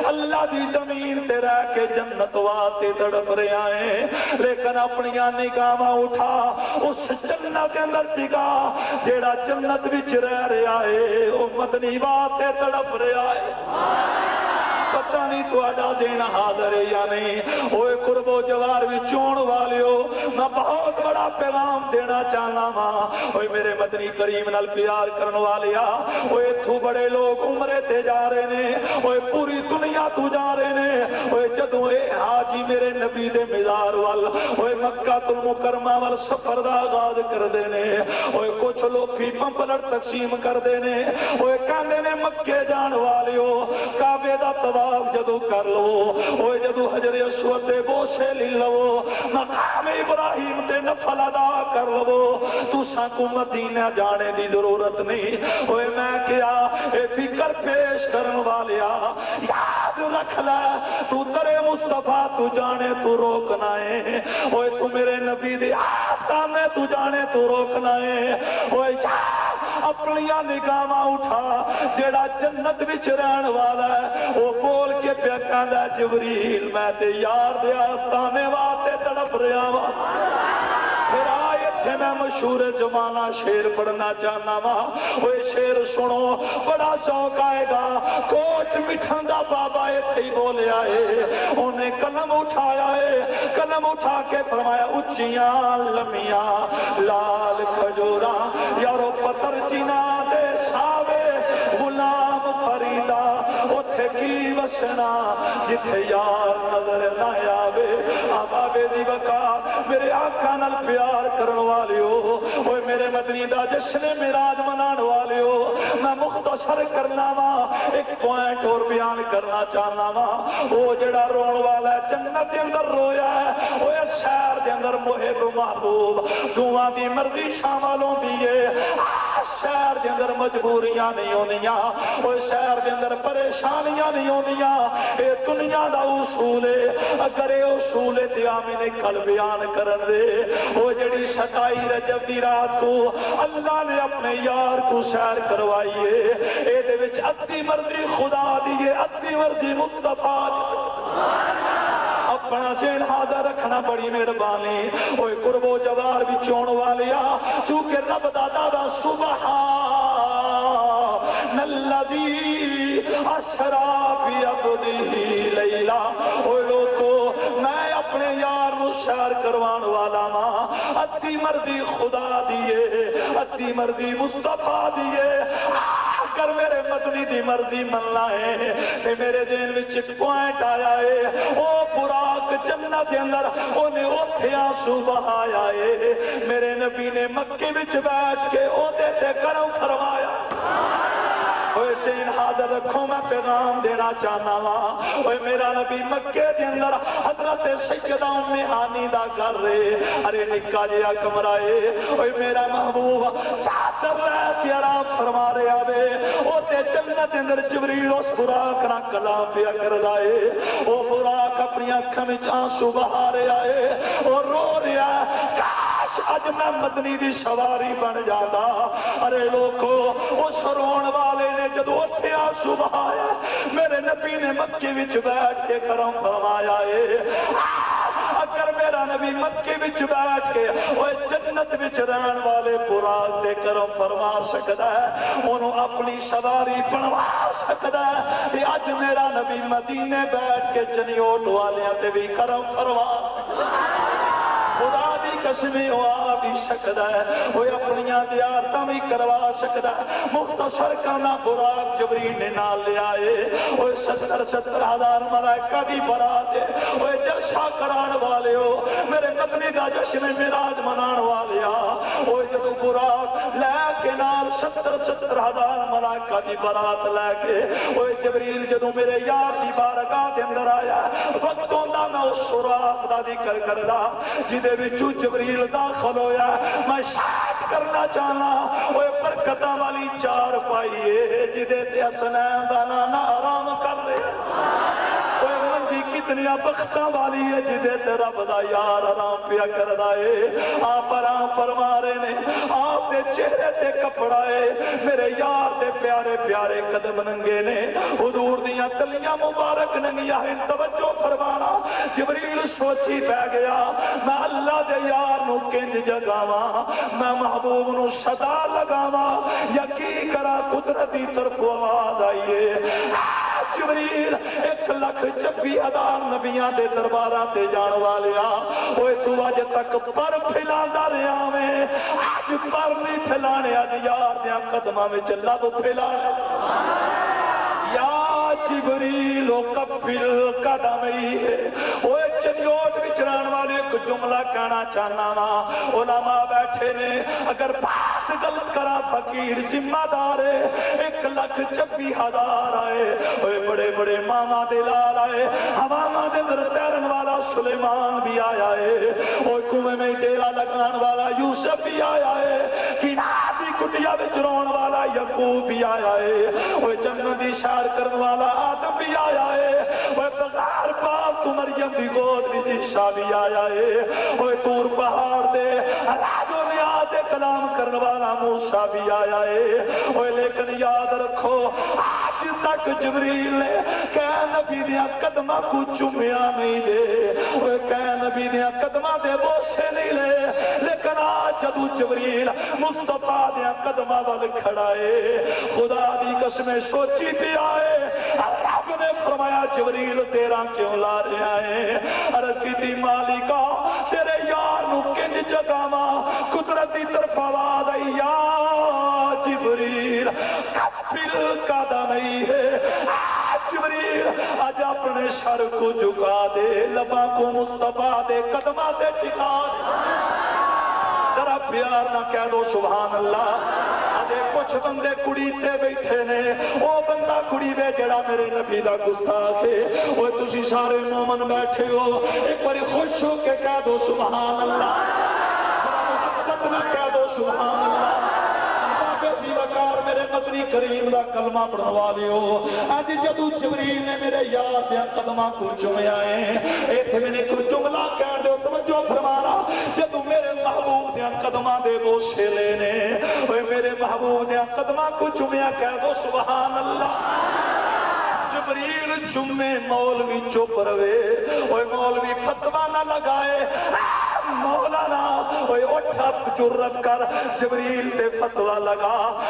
[SPEAKER 1] اللہ دی زمین تے رہ کے جنت واتے تڑپ رہے آئے لیکن اپنی نگاہ اٹھا، اس جنت کے اندر ٹکا جیڑا جنت وچ رہ رہے آئے او مدنی واتے تڑپ رہے آئے پتہ نہیں تو اڈا دینا حاضر ہے یا نہیں اوے قرب و جوار بھی چون والیو میں بہت بڑا پیغام دینا چاہنا ماں اوے میرے مدنی کریم نال پیار کرن والیا اوے تو بڑے لوگ عمرے تے جا رہے نے اوے پوری دنیا تو جا رہے نے اوے جدوں اے حاجی میرے نبی دے مزار وال اوے مکہ المکرمہ وال سفر دا آغاز کر دے نے اوے کچھ لوگ کی پمپلر تقسیم کر دے نے اوے کہندے نے مکے جان والیو کعبے دا طواف جدو کر لو۔ اوے جدو حجر اسود دے بوسے لی لو، مقام ابراہیم تے نفل ادا کر لو۔ تو ساکو مدینہ جانے دی ضرورت نہیں۔ اوے میں کیا اے فکر پیش کرن والیا، یاد رکھ لے، تو ترے مصطفیٰ تو جانے تو روکنا ہے اوے تو میرے نبی دی آستان میں تو جانے تو روکنا ہے اوے یاد اپنیاں نگاہاں اٹھا، جیڑا جنت وچ رہن والا ہے وہ بول کے پیا کہندا جبریل میں تے یار دے آستانے واتے تڑپ رہا وا کے میں مشہور زمانہ شیر پڑھنا چاہنا وا وہ شیر سنو، بڑا شوق آئے گا۔ کوچ مٹھن دا بابا اتنے بولیا ہے انہیں قلم اٹھایا ہے قلم اٹھا کے فرمایا، اچیاں لمیاں، لال کھجورا، یارو پتر چینا دے ساوے، غلام فریدا اتھے کی وسنا، جتھے یار نظر نہ آیا۔ وقا میرے آقا نال پیار کرن والیو اوے میرے مدنی دا جشن میراج منان والیو، میں مختصر کرنا وا، ایک پوائنٹ اور بیان کرنا چاہنا وا۔ او جڑا رون والا ہے، جنت دے اندر رویا ہے اوے شہر دے اندر محب محبوب دعا دی مرضی شامل ہوندی ہے شہر دے اندر مجبوریاں نہیں ہوندیاں اوے شہر دے اندر پریشانیاں نہیں ہوندیاں اے دنیا دا اصول ہے اگر اے اصول تے آمین کل بیان کرن دے۔ او جڑی شکائی رجب دی رات کو اللہ نے اپنے یار کو سیر کروائیے اے دے وچ ادھی مرضی خدا دی دیئے ادھی مرضی مصطفیٰ دی اپنا ذہن حاضر رکھنا بڑی مہربانی۔ اوے قرب و جوار بھی چون والیا چونکہ رب دا دادا سبحان الذی اسرا فی عبدہ لیلا اوے شہر کروان والا ماں ادھی مرضی خدا دیے ادھی مرضی مصطفیٰ دیے اگر میرے مدنی دی مرضی مننا ہے، تے میرے دین وچ ایک پوائنٹ آیا ہے۔ او براق جنت دے اندر، اونے اوتھے آنسو بہایا ہے۔ میرے نبی نے مکے وچ بیٹھ کے او دے تے کرم فرمایا۔ اوے سین حاضر رکھو، میں پیغام دینا چاہنا وا ہاں۔ اوے میرا نبی مکے دے اندر حضرت سیدہ ام ہانی دا گھر رے ارے نکا جیا کمرہ ہے۔ اوے میرا محبوب چادر لے کے آرام فرما رہے آوے او تے جنت اندر جبریل اس براق نہ کلام پیا کر دائے او براق اپنی اکھاں وچ آنسو بہا رہے آئے او رو رہا کاش مدنی دی سواری بن جاتا۔ ارے لوگو اس رون والے نے جدو اتھے آنسو بہایا، میرے نبی نے مکے وچ بیٹھ کے کرم فرمایا ہے اگر میرا نبی مکے وچ بیٹھ کے وہ جنت وچ رہن والے پراغ دے کرم فرما سکتا ہے انہوں اپنی سواری بنوا سکتا ہے۔ کہ اج میرا نبی مدینے بیٹھ کے چنیوٹ والیاں تے بھی کرم فرما سکتا ہے۔ خدا دی قسمیں وہ بھی سکتا ہے، وہ اپنیاں دیارتاں بھی کروا سکتا ہے۔ مختصر کانا براق جبریل نے نال لے آئے۔ وہ ستر ستر ہزار ملائکہ دی برات ہے۔ وہ جلسہ کران والے ہو۔ میرے مدنی دا جشن میراج منان والے ہاں وہ جدو براق لے کے نال ستر ستر ہزار ملائکہ دی برات لے کے وہ جبریل جدو میرے یار دی بارگاہ دے اندر آیا، وقتوں دا میں اس سراخ دا ذکر کر دا جدے وچو جبریل داخل ہوئے ہویا میں شاید کرنا چاہنا اوے برکتہ والی چار پائیے جدے تے حسنین دا نانا آرام کر لے منجی کتنی بختہ والی ہے جدے تے رب دا یار آرام پیا کر دائے آپ آرام فرما رہے نے۔ آپ دے چہرے تے کپڑا ہے۔ میرے یار دے پیارے پیارے قدم ننگے نے۔ حضور دیاں تلیاں مبارک ننگیاں ہیں۔ توجہ فرمانا۔ جبریل سوچی پہ گیا۔ میں اللہ دے یار نو کنج جگاوا میں محبوب نو صدا لگاوا یقین کرا قدرتی طرف آواز آئیے جبریل ایک لکھ چبی ہزار نبیاں دے دربارہ تے جان والیا اوے تو اج تک پر پھیلاندا رہیا میں اج پر نہیں پھیلانے اج یار دیاں قدماں وچ لب پھیلانے یار جبریل و کفل قدمی ہے۔ اوے چنیوٹ وچران والے ایک جملہ کہنا چاہنا نا علماء بیٹھے نے، اگر بات غلط کرا، فقیر ذمہ دار ہے۔ ایک لکھ چپی ہزار آئے۔ اوے بڑے بڑے ماما دلال آئے۔ ہمارے دے در تیرن والا سلیمان بھی آیا ہے۔ اوے کنویں میں ڈیرا لگان والا یوسف بھی آیا ہے۔ کنار دی کٹیا وچ رون والا یعقوب بھی آیا ہے۔ اوے جنت دی شار کرن والا آدم بھی آیا ہے۔ اوے بغیر باپ تو مریم دی گود وچ عیسیٰ بھی آیا ہے۔ اوے تور پہاڑ دے۔ راجو نے آدھے کلام کرن والا موسیٰ بھی آیا ہے۔ اوے لیکن یاد رکھو، آج تک جبریل نے کہ نبی دیا قدمہ کو چمیا نہیں دے۔ اوے کہ نبی دیا قدمہ دے بوسے نہیں لے۔ لیکن آج جدو جبریل مصطفیٰ دیا قدمہ وال کھڑائے خدا دی قسمیں سوچی پہ آئے۔ رب نے فرمایا، جبریل تیرا کیوں لا رہے آئے عرض کی تھی مالکا کنج جگاما قدرتی طرف آواز آئی، یا جبریل کپل کا دا نہیں ہے۔ جبریل جبریل اج اپنے سر کو جھکا دے لبا کو مصطفیٰ دے قدمہ دے ٹکا دے۔ ذرا پیار نہ کہہ دو، سبحان اللہ۔ اجے کچھ بندے کڑی تے بیٹھے نے۔ او بندہ کڑی وے جڑا میرے نبی دا گستاخ ہے۔ او تسی سارے مومن بیٹھے ہو۔ ایک باری خوش ہو کے کہہ دو، سبحان اللہ۔ محبت کہہ دو، سبحان اللہ۔ بابے میرے مدنی کریم دا کلمہ پڑھوا لیو اج جدو جبریل نے میرے یار دیا کلمہ کو چمیا ہے ایتھے میں نے کوئی جملہ کہہ دو توجہ فرمانا، جدو میرے محبوب دیا قدمہ دے بوسے لینے اوے میرے محبوب دیا قدمہ کو چمیا کہہ دو، سبحان اللہ۔ جبریل چمے مولوی چپ روے اوے مولوی فتوہ نہ لگائے۔ مولانا اوے اٹھا جرت کر، جبریل تے فتوہ لگا۔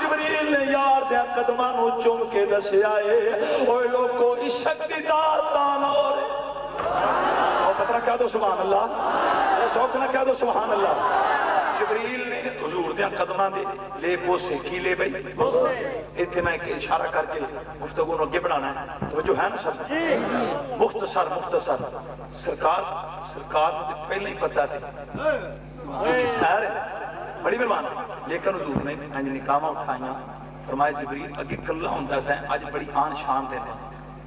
[SPEAKER 1] جبریل نے یار دیا قدمہ نو چم کے دسے آئے اوے لوکو، عشق دی داستان ہو رہے او پتہ کہہ دو، سبحان اللہ۔ اے شوق دو، سبحان اللہ۔ جبریل نے دیا قدمہ دے۔ لے بوسے کی لے بھئی ایتھے میں ایک اشارہ کر کے گفتگو نو اگے بڑھانا ہے۔ توجہ ہے نا سب؟ مختصر مختصر۔ سرکار سرکار تے پہلے ہی پتہ سی کیونکہ سیر ہے بڑی مہربان لیکن حضور نے انج نکامہ اٹھائیاں۔ فرمایا جبریل اگے کلا ہوندا سا اج بڑی آن شان دے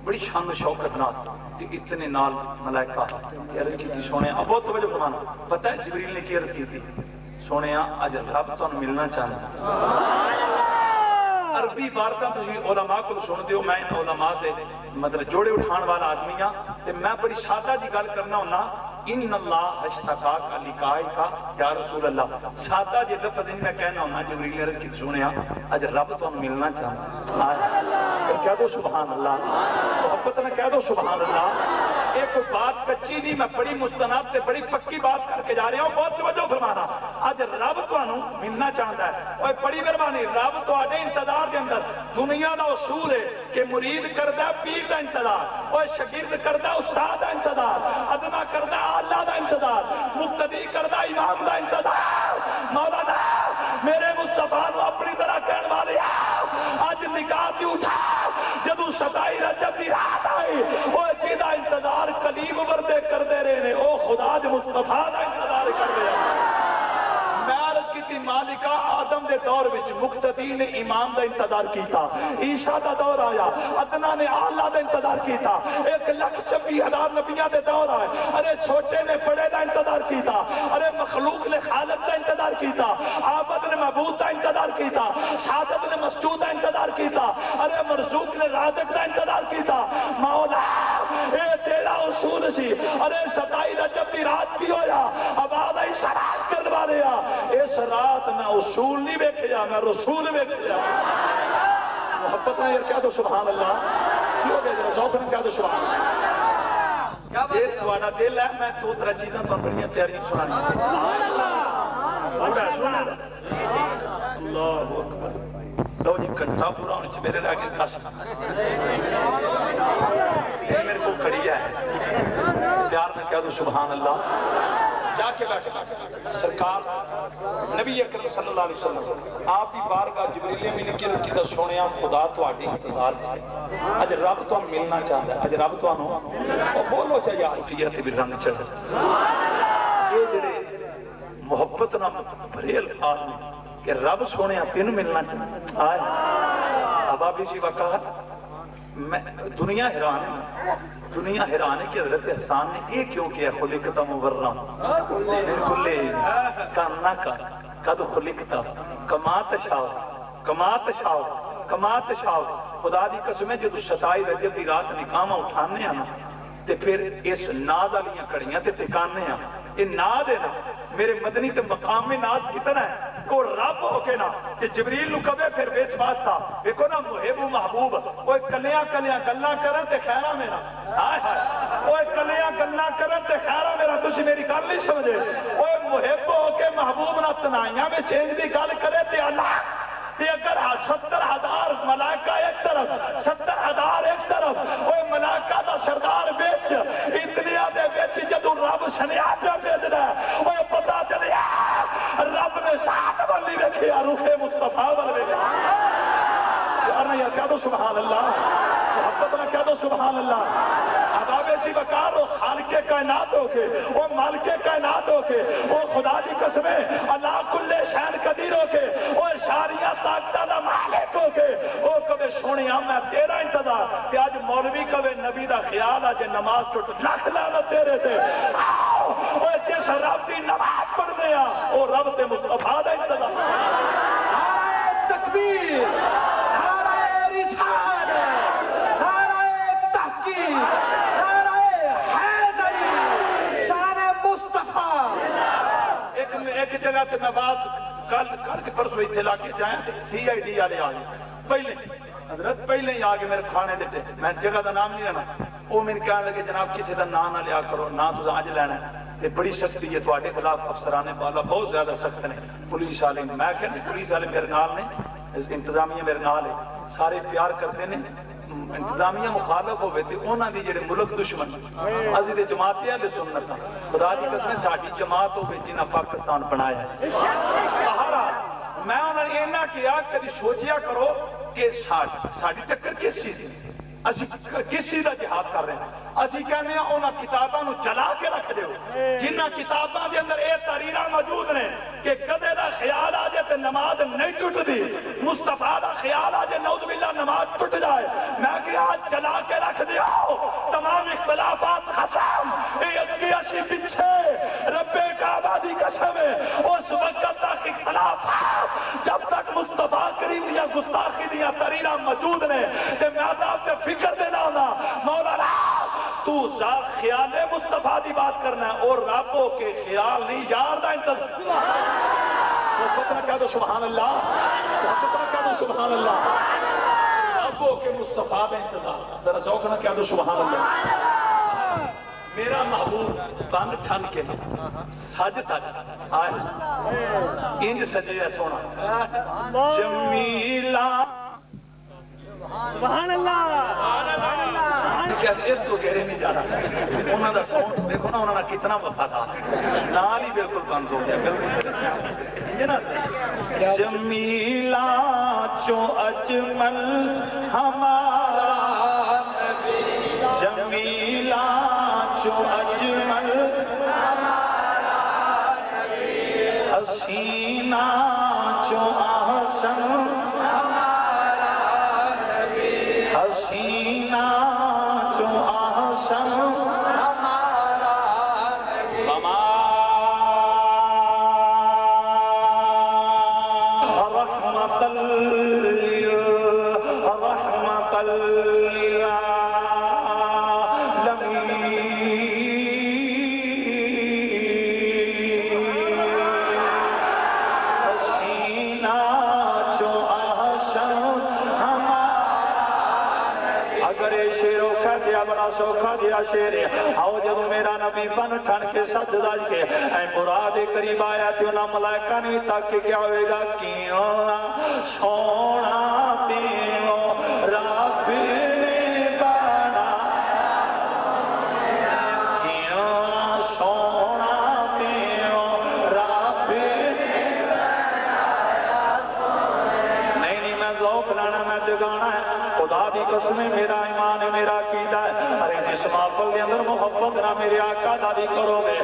[SPEAKER 1] بڑی شان و شوکت نال۔ تے اتنے نال ملائکہ۔ تے عرض کیتی سونے اب بہت توجہ فرمانا۔ پتہ ہے جبریل نے کی عرض کی تھی سونے اج رب تو ملنا چاہتا عربی عبارتاں تسی علماء کو سن دیو میں علماء دے مطلب جوڑے اٹھان والا آدمی ہاں تے میں بڑی سادہ جی گل کرنا ہونا ان اللہ اشتقاق لکائی کا یا رسول اللہ سادہ جی لفظ ان میں کہنا ہونا جبریل عرض کی سنیا اج رب تو ملنا چاہتا ہے کہہ دو سبحان اللہ محبت نے کہہ دو سبحان اللہ ایک بات کچی نہیں میں بڑی مستند تے بڑی پکی بات کر کے جا رہا ہوں بہت توجہ فرمانا اج رب تانوں ملنا چاہتا ہے اوے بڑی مہربانی رب تواڈے انتظار دے اندر دنیا دا اصول ہے کہ مرید کردا پیر دا انتظار اوے شاگرد کردا استاد دا انتظار ادنا کردا ہے اللہ دا انتظار، مقتدی کردہ امام دا انتظار۔ مولا دا، میرے مصطفیٰ نو اپنی طرح کہن والی اج نکاح دی اٹھا جدو شتائی رجب دی رات آئی وہ جیدہ انتظار کلیم وردے کردے رہنے او خدا جو مصطفیٰ دا انتظار کردے رہنے کی تھی مالکہ آدم دے دور وچ مقتدی نے امام دا انتظار کیتا، عیسیٰ دا دور آیا، ادنا نے آلہ دا انتظار کیتا، ایک لکھ چبی ہزار نبیاں دے دور آئے، ارے چھوٹے نے بڑے دا انتظار کیتا، ارے مخلوق نے خالق دا انتظار کیتا، عابد نے معبود دا انتظار کیتا سعادت نے مسجود دا انتظار کیتا، ارے مرزوق نے رازق دا انتظار کیتا، مولا، اے تیرا اصول سی، ارے ستائی رجب دی رات کی ہویا آواز آئی شرات کر والے آ اس رات میں اصول نہیں ویکھیا میں رسول ویکھیا محبت یار کہہ دو سبحان اللہ۔ کیوں کہ ذرا ذوق نے کہہ دو سبحان اللہ۔ جے تواڈا دل ہے میں دو چیزاں بڑیاں پیاریاں سنانی سبحان اللہ۔ سنا اللہ۔ اکبر۔ لو جی پورا ہونے چ میرے لاگے دس۔ یہ میرے کو ہے۔ پیار میں کہہ دو سبحان اللہ۔ جا کے بیٹھ سرکار، نبی اکرم صلی اللہ علیہ وسلم، آپ دی بارگاہ جبریل امین کی رضا کی سونیا خدا تواڈی انتظار چ اج رب تو ملنا چاہتا ہے، اج رب تو انو او بولو چا یار کی تے بھی رنگ چڑھ یہ جڑے محبت نہ بھرے الفاظ نے کہ رب سونیا تین ملنا چاہتا آئے۔ ابا بھی سی وقت میں دنیا حیران ہے دنیا حیران ہے کہ حضرت احسان نے یہ کیوں کیا؟ خلقتا مورم من کلے کاننا کا قد خلقتا کما تشاو کما تشاو کما تشاو خدا دی قسم ہے جدو ستائی رجب دی رات نکامہ اٹھانے ہیں تے پھر اس ناد والیاں کڑیاں تے ٹکانے ہیں۔ یہ ناد ہے نا، میرے مدنی تے مقام میں ناز کتنا ہے؟ کو رب ہو کے نا، کہ جبریل نو کبے پھر بیچ واسطہ۔ دیکھو نا محب و محبوب اوے کلیاں کلیاں گلاں کرن تے خیرا میرا ہائے ہائے اوے کلیاں گلاں کرن تے خیرا میرا تسی میری گل نہیں سمجھے۔ اوے محب ہو کے محبوب نا تنائیاں میں چینج دی گل کر تے اللہ تے اگر ستر ہزار ملائکہ ایک طرف ستر ہزار ایک طرف اوے ملائکہ دا سردار بیچ اتنیا دے بیچ جدو رب سنیا پہ بیچ دا اوے پتا چلیا رب نے ساتھ بلی رکھیا روح مصطفیٰ بل رکھیا یار نہیں یار کہہ دو سبحان اللہ محبت نہ کہہ دو سبحان اللہ احباب جی بکار وہ خالق کائنات ہو کے وہ مالک کائنات ہو کے وہ خدا دی قسمیں اللہ کل شہر قدیر ہو کے وہ اشاریہ طاقتہ دا مالک ہو کے وہ کبھی سونیا میں تیرا انتظار۔ کہ آج مولوی کبھی نبی دا خیال آج نماز چھوٹ لکھ لانا تیرے تے آؤ وہ جس رب دی نماز پڑھ دیا وہ رب تے مصطفیٰ دا انتظار
[SPEAKER 2] نعرہ تکبیر نعرہ رسالت نعرہ تحقیق نعرہ حیدری شان مصطفیٰ
[SPEAKER 1] ایک ایک جگہ تے میں بات کل کل کے پرسوں اتنے لا کے جائیں تے سی آئی ڈی والے آ گئے پہلے حضرت پہلے ہی آ کے میرے کھانے دے میں جگہ دا نام نہیں لینا۔ وہ میں کہنے لگے جناب کسی دا نام نہ لیا کرو نہ تو اج لینا ہے۔ تے بڑی سختی ہے، تواڈے خلاف افسرانے والا بہت زیادہ سخت نے۔ پولیس والے، میں کہنے پولیس والے میرے نال نے، انتظامیہ میرے نال ہے۔ سارے پیار کرتے نے۔ انتظامیہ مخالف ہوئے تھے انہوں نے جڑے ملک دشمن اسی دے جماعتیاں دے سنت خدا دی قسم ساڈی جماعت ہوے جنہاں پاکستان بنایا ہے۔ بہرحال میں انہاں نے اینا کیا، کدی سوچیا کرو کہ ساڈی ٹکر کس چیز دی؟ اسی کس چیز کا جہاد کر رہے ہیں۔ اسی کہنے ہیں انہاں کتاباں نو جلا کے رکھ دیو۔ جنہاں کتاباں دے اندر اے تحریراں موجود نے کہ کدے دا خیال آ جائے تے نماز نہیں ٹوٹ دی مصطفیٰ دا خیال آ جائے نعوذ باللہ نماز ٹوٹ جائے۔ میں کہ آج جلا کے رکھ دیو تمام اختلافات ختم۔ اے اگے اسی پیچھے رب کعبہ دی قسم ہے اس وقت تک اختلافات جب تک مصطفیٰ کریم دیا گستاخی دیا تحریراں موجود نے تے میں آپ تے فکر دینا ہونا مولانا، تو ذا خیال مصطفیٰ دی بات کرنا ہے اور ربو کے خیال نہیں، یار دا انتظار۔ محبت نہ کہہ دو سبحان اللہ؟ محبت نہ کہہ دو سبحان اللہ؟ ربو کے مصطفیٰ دا انتظار۔ ذرا ذوق نہ کہہ دو سبحان اللہ۔ میرا محبوب بن ٹھن کے سج تج آئے۔ انج سجے سونا۔ جمیلہ۔
[SPEAKER 2] سبحان اللہ۔
[SPEAKER 1] کہ اس تو گہرے نہیں جانا۔ انہوں دا ساؤنڈ دیکھو نا انہوں نے کتنا نال ہی بالکل بند ہو گیا بالکل جمیلا چو اجمل ہمارا کے کے اے مراد قریب آیا تے انہاں ملائکہ نہیں تک کیا ہوئے گا؟ کیوں سونا تیوں رب نے بنا کیوں سونا تیوں رب نے نہیں نہیں، میں ذوق لانا میں جگانا ہے۔ خدا دی میرا ایمان ہے، میرا عقیدہ ہے۔ ارے جس محفل دے اندر محبت نہ میرے آقا دا دی کرو گے۔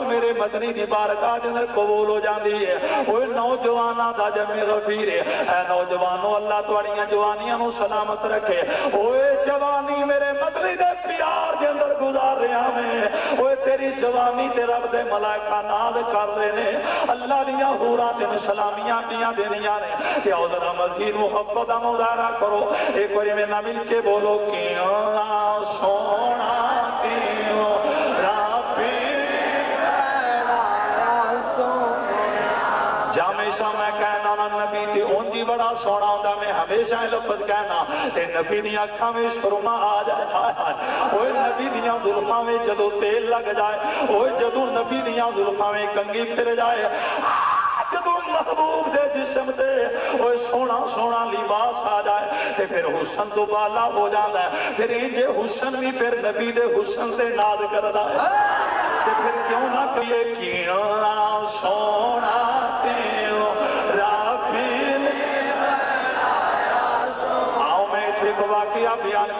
[SPEAKER 1] وہ میرے مدنی دی بارگاہ دے اندر قبول ہو جاندی ہے وہ نوجواناں دا جمع غفیر ہے اے نوجوانوں اللہ تواڑیاں جوانیاں نو سلامت رکھے اوے جوانی میرے مدنی دے پیار دے اندر گزار رہا میں اوے تیری جوانی تے رب دے ملائکہ ناد کر رہے نے اللہ دیاں حوراں تے سلامیاں دیاں دینیاں نے کہ او ذرا مزید محبت دا مظاہرہ کرو ایک بار میں نہ مل کے بولو کیوں سونا کیوں ہوندا میں ہمیشہ یہ لفظ کہنا تے نبی دی اکھاں میں سرما آ جائے اوے نبی دیاں زلفاں میں جدو تیل لگ جائے اوے جدو نبی دیاں زلفاں میں کنگھی پھر جائے جدو محبوب دے جسم تے اوے سونا سونا لباس آ جائے تے پھر حسن تو بالا ہو جاندا ہے پھر انجے حسن بھی پھر نبی دے حسن تے ناز کردا ہے تے پھر کیوں نہ کہیے کیوں سونا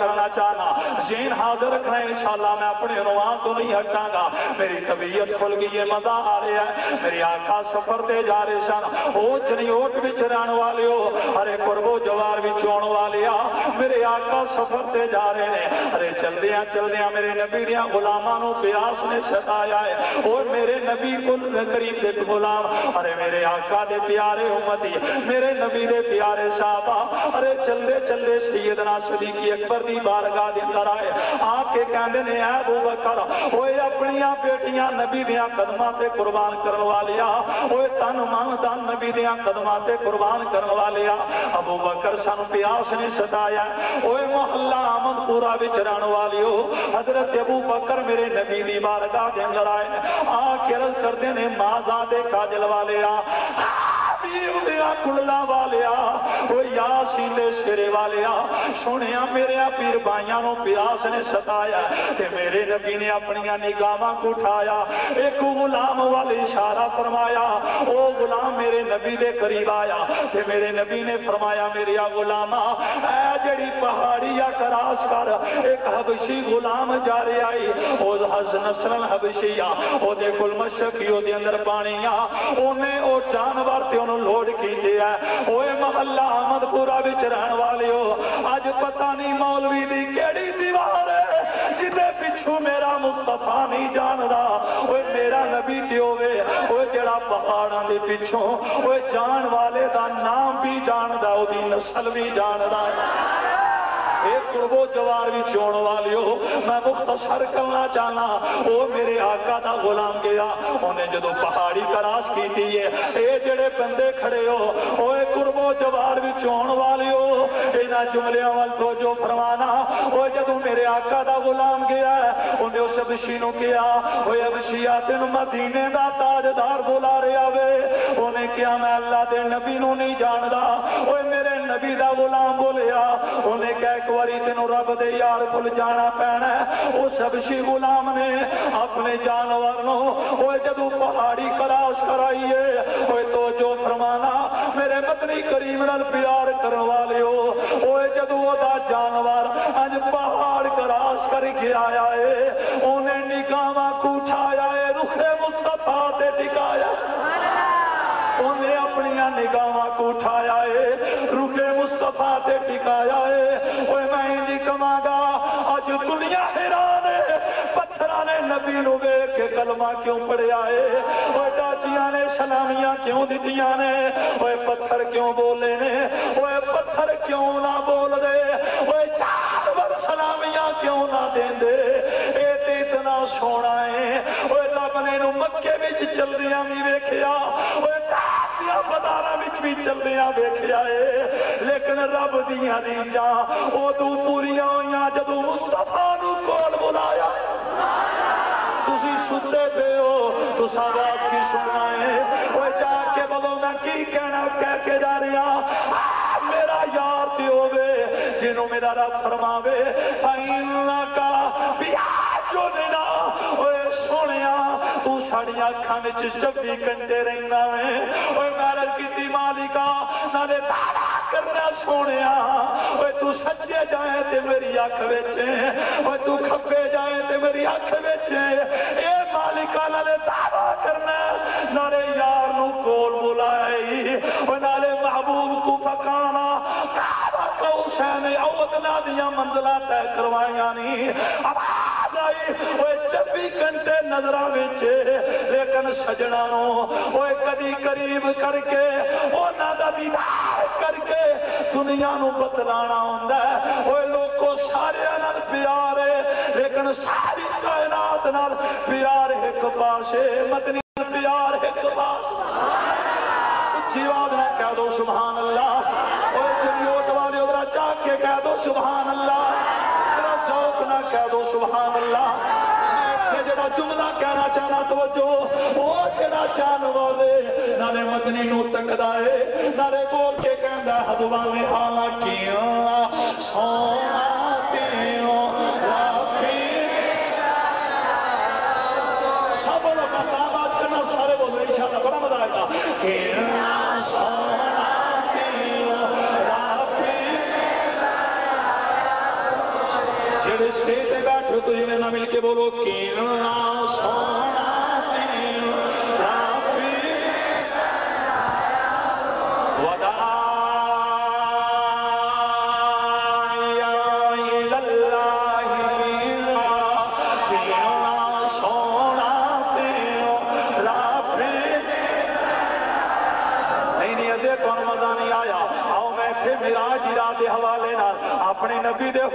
[SPEAKER 1] واقعہ بیان کرنا چاہنا ذہن حاضر رکھنا ہے انشاءاللہ میں اپنے عنوان تو نہیں ہٹاں گا میری طبیعت کھل گئی ہے، مزہ آ رہا ہے۔ میری آقا سفر تے جا رہے سن۔ او چنی اوٹ وچ رہن والے ہو ارے قربو جوار وچ آن والے آ میرے آقا سفر تے جا رہے نے۔ ارے چلدیاں چلدیاں میرے نبی دیاں غلاماں نو پیاس نے ستایا ہے۔ او میرے نبی کل کریم دے غلام۔ ارے میرے آقا دے پیارے امتی، میرے نبی دے پیارے صحابہ۔ ارے چلدے چلدے سیدنا صدیق اکبر دی بارگاہ دے اندر آئے آ کے کہندے نے اے ابو بکر اوے اپنیاں بیٹیاں نبی دیاں قدماں تے قربان کرن والیا اوے تن من دن نبی دیاں قدماں تے قربان کرن والیا ابو بکر سن پیاس نے ستایا اوے محلہ آمد پورا وچ رہن والیو حضرت ابو بکر میرے نبی دی بارگاہ دے اندر آئے آ کے عرض کردے نے ماں دے کاجل والیا حبیب دیا کللا والیا، وہ یاسین دے سرے والیا۔ سنیا میرے پیر بائیاں نو پیاس نے ستایا تے میرے نبی نے اپنی نگاہاں کو اٹھایا۔ ایک غلام والے اشارہ فرمایا، او غلام میرے نبی دے قریب آیا۔ تے میرے نبی نے فرمایا، میرے غلامہ، اے جڑی پہاڑی یا کراس کر، ایک حبشی غلام جا رہے آئی او حز نسرن حبشی حبشیہ او دے کل مشکی او دے اندر پانیا اونے او جانور تے انہوں لوڈ کیتے دیا اوے محلہ آمد پورا بچ رہن والے ہو آج پتہ نہیں مولوی دی کیڑی دیوار ہے جدے پچھو میرا مصطفیٰ نہیں جاندہ اوے میرا نبی دیوے اوے جڑا پہاڑاں دے پچھو اوے جان والے دا نام بھی جاندہ او دی نسل بھی جاندہ ایک قربو جوار بھی چون والی ہو میں مختصر کرنا چاہنا، او میرے آقا دا غلام گیا انہیں جدو پہاڑی کراس کی تھی اے جڑے بندے کھڑے ہو او ایک قربو جوار بھی چون والی ہو اینا جملے اول تو جو فرمانا او جدو میرے آقا دا غلام گیا انہیں اس بشینو کیا او یہ بشیاتن مدینے دا تاجدار بلا رہا وے انہیں کیا میں اللہ دے نبی نو نہیں جاندہ او میرے نبی دا غلام بولیا انہیں کہہ ایک واری تینوں رب دے یار کل جانا پینا ہے۔ او سبشی غلام نے اپنے جانور نو اوے جدو پہاڑی کراس کرائیے اوے تو جو فرمانا میرے مدنی کریم نال پیار کرن والے ہو اوے جدو دا جانور انج پہاڑ کراس کر کے آیا ہے انہیں نگاہاں کو اٹھایا ہے رخ مصطفیٰ تے ٹکایا۔ انہیں اپنی نگاہاں کو اٹھایا ہے مصطفیٰ تے ٹکایا ہے۔ اوے میں جی کما گا؟ آج دنیا حیران ہے۔ پتھرہ نے نبی نو دیکھ کے کلمہ کیوں پڑے آئے اوے ڈاچیاں نے سلامیاں کیوں دیتیاں نے؟ اوے پتھر کیوں بولے نے؟ اوے پتھر کیوں نہ بول دے؟ اوے جانور سلامیاں کیوں نہ دیں دے؟ اے تے اتنا سونا ہے۔ اوے رب نے نو مکے بچ چل دیاں بھی ویکھیا اوے تاکیاں بدارہ بھی چل دیاں ہے لیکن رب دیاں ریجاں او تو پوریاں جدو مصطفیٰ کول بلایا تسی ستے پہ ہو تو ساوات کی سننا ہے وہ جا کے بلو میں کی کہنا کہہ کے جا رہا آ، میرا یار دیو گے جنہوں میرا رب فرماوے فائنہ کا جو دینا اوے سونیا تو ساڑی آنکھاں وچ چوبی گھنٹے رہنا ہے اوے میرا کیتی مالکا نالے تارا کرنا سونیا اوے تو سچے جائے تے میری آنکھ وچ اوے تو کھپے جائے تے میری آنکھ وچ اے مالکا نالے تارا کرنا نالے یار نو کول بلائی اوے نالے محبوب کو پکانا تارا کو حسین اودنا دیا منزلہ تے کروائیاں نہیں آواز آئی اوے چبی گھنٹے نظرہ وچے سجنا نو کدی قریب کر کے او نادا دیدار کر کے دنیا نو بتلانا ہوندا ہے۔ اوے لوگو سارے نال پیار ہے، لیکن ساری کائنات نال پیار ایک پاسے مدنی پیار ایک پاسے اچھی آواز نہ کہہ دو، سبحان اللہ۔ اوے جنیوٹ والے ادھر جا کے کہہ دو، سبحان اللہ۔ ذرا ذوق نہ کہہ دو، سبحان اللہ۔ جڑا جملہ کہنا چاہنا توجہ وہ جڑا جانور ہے نالے مدنی نو تکدا ہے نالے بول کے کہندا حدوا میں حالا کیوں سونا تیوں رافی سب لوگ مقامات کرنا سارے بول رہے انشاءاللہ بڑا مزہ آئے گا کیوں سونا تیوں رافی کوئی میں نہ مل کے بولو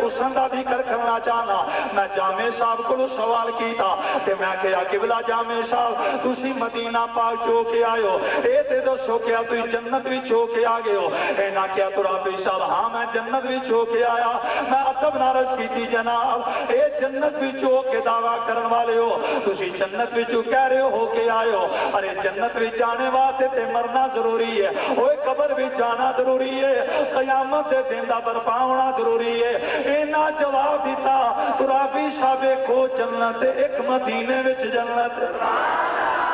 [SPEAKER 1] حسن دا ذکر کرنا چاہنا۔ میں جامع صاحب کو سوال کیتا، تے میں کہا قبلہ جامع صاحب، تسی مدینہ پاک چو کے آئے ہو، اے تے دسو کیا تو جنت بھی چو کے آگے ہو۔ اے نہ کیا تو رابی صاحب ہاں میں جنت بھی چو کے آیا۔ میں ادب نارج کی تھی جناب اے جنت بھی کے دعویٰ کرن والے ہو تسی جنت بھی کہہ رہے ہو کے آئے ہو ارے جنت بھی جانے واسطے تے مرنا ضروری ہے اوے قبر بھی جانا ضروری ہے قیامت دے دن دا برپا ہونا ضروری ہے اینا جواب دیتا ترابی صاحب کو جنت ایک مدینے وچ جنت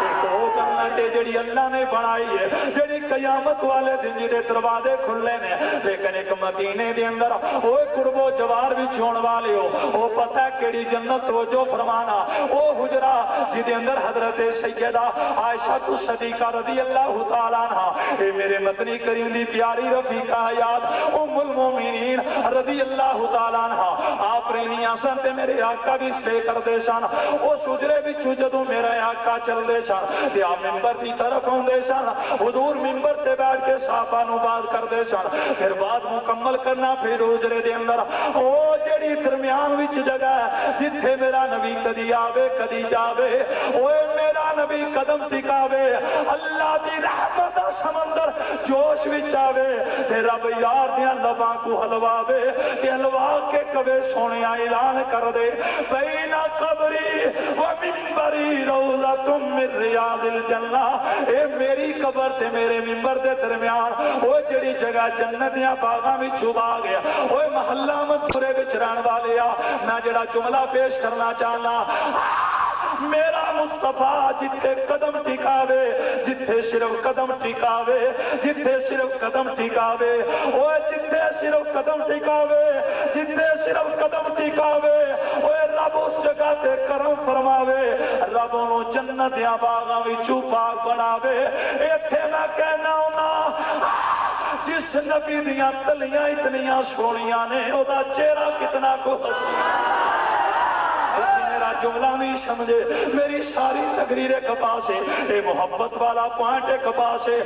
[SPEAKER 1] ایک وہ جنت جڑی اللہ نے بنائی ہے جڑی قیامت والے دن جی دے دروازے کھلے نے۔ لیکن ایک مدینے دے اندر اوے قرب و جوار بھی چھوڑ والے ہو۔ وہ پتہ ہے کیڑی جنت وہ جو فرمانا۔ وہ حجرہ جی دے اندر حضرت سیدہ عائشہ تو صدیقہ رضی اللہ تعالیٰ عنہ۔ اے میرے مدنی کریم دی پیاری رفیقہ حیات ام المومنین رضی اللہ تعالیٰ عنہ۔ آپ رینیاں سن تے میرے آقا بھی اسٹے کر دے سن۔ وہ سجرے بھی چھو جدو میرے آقا چل دے سن۔ تے آپ ممبر دی طرف ہوں دے سن۔ حضور میں ممبر تے بیٹھ کے صحابہ نو بات کر دے سن۔ پھر بات مکمل کرنا پھر حجرے دے اندر۔ او جڑی درمیان وچ جگہ ہے، جتھے میرا نبی کدی آوے، کدی جاوے۔ اوے میرا نبی قدم ٹکاوے۔ اللہ دی رحمت دا سمندر جوش وچ آوے۔ تے رب یار دیاں لباں کو حلواوے تے حلوا کے کبے سونے اعلان کر دے بین قبری و منبری روزہ تم من ریاض الجنہ۔ اے میری قبر تے میرے ممبر دے درمیان وہ جڑی جگہ جنتیاں باغاں وچ چھپا گیا او محلہ مدپورے وچ رہن والے آ، میں جڑا جملہ پیش کرنا چاہنا میرا مصطفیٰ جتھے قدم ٹکاوے جتھے صرف قدم ٹکاوے جتھے صرف قدم ٹکاوے اوے جتھے صرف قدم ٹکاوے جتھے صرف قدم ٹکاوے اوے رب اس جگہ تے کرم فرماوے رب انہوں جنت یا باغاں وچوں پاک بناوے۔ ایتھے میں کہنا ہونا جس نبی دیاں تلیاں اتنیاں سونیاں نے، او دا چہرہ کتنا کو حسین جملہ نہیں سمجھے۔ میری ساری تقریر کپاس ہے اے محبت والا پوائنٹ کپاس ہے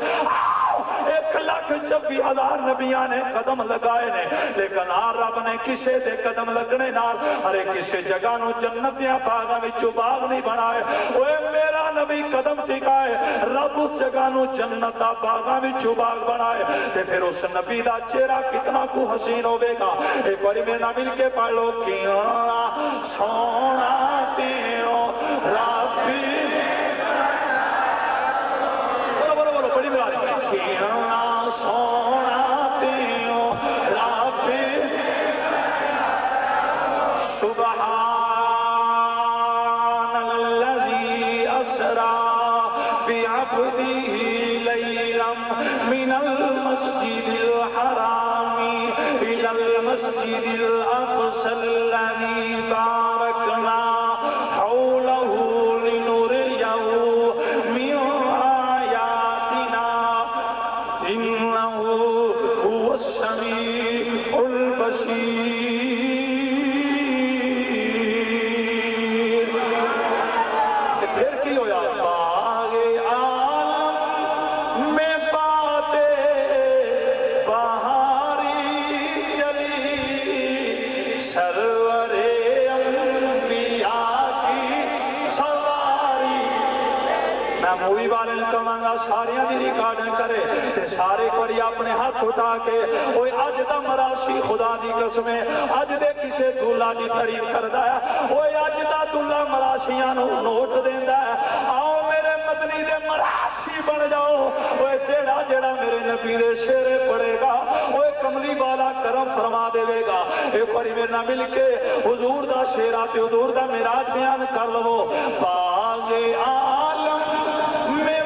[SPEAKER 1] ایک لاکھ چبی ہزار نبیاں نے قدم لگائے نے، لیکن آ رب نے کسے دے قدم لگنے نال ارے کسے جگہ نو جنتیاں باغاں وچوں باغ نہیں بنائے۔ اوے میرا نبی قدم ٹکائے رب اس جگہ نو جنت دا باغاں وچوں باغ بنائے۔ تے پھر اس نبی دا چہرہ کتنا کو حسین ہوے گا۔ ایک باری میں نہ مل کے پڑھ لو کیوں سونا تیرو ربی کسے دلہا دی تعریف کردا ہے اوے اج دا دلہا مراسیاں نو نوٹ دیندا ہے آؤ میرے مدنی دے مراسی بن جاؤ اوے جیڑا جیڑا میرے نبی دے شیرے پڑے گا اوے کملی والا کرم فرما دے گا ایک باری میرے نہ مل کے حضور دا شیرہ تے حضور دا میراج بیان کر لو باغ عالم میں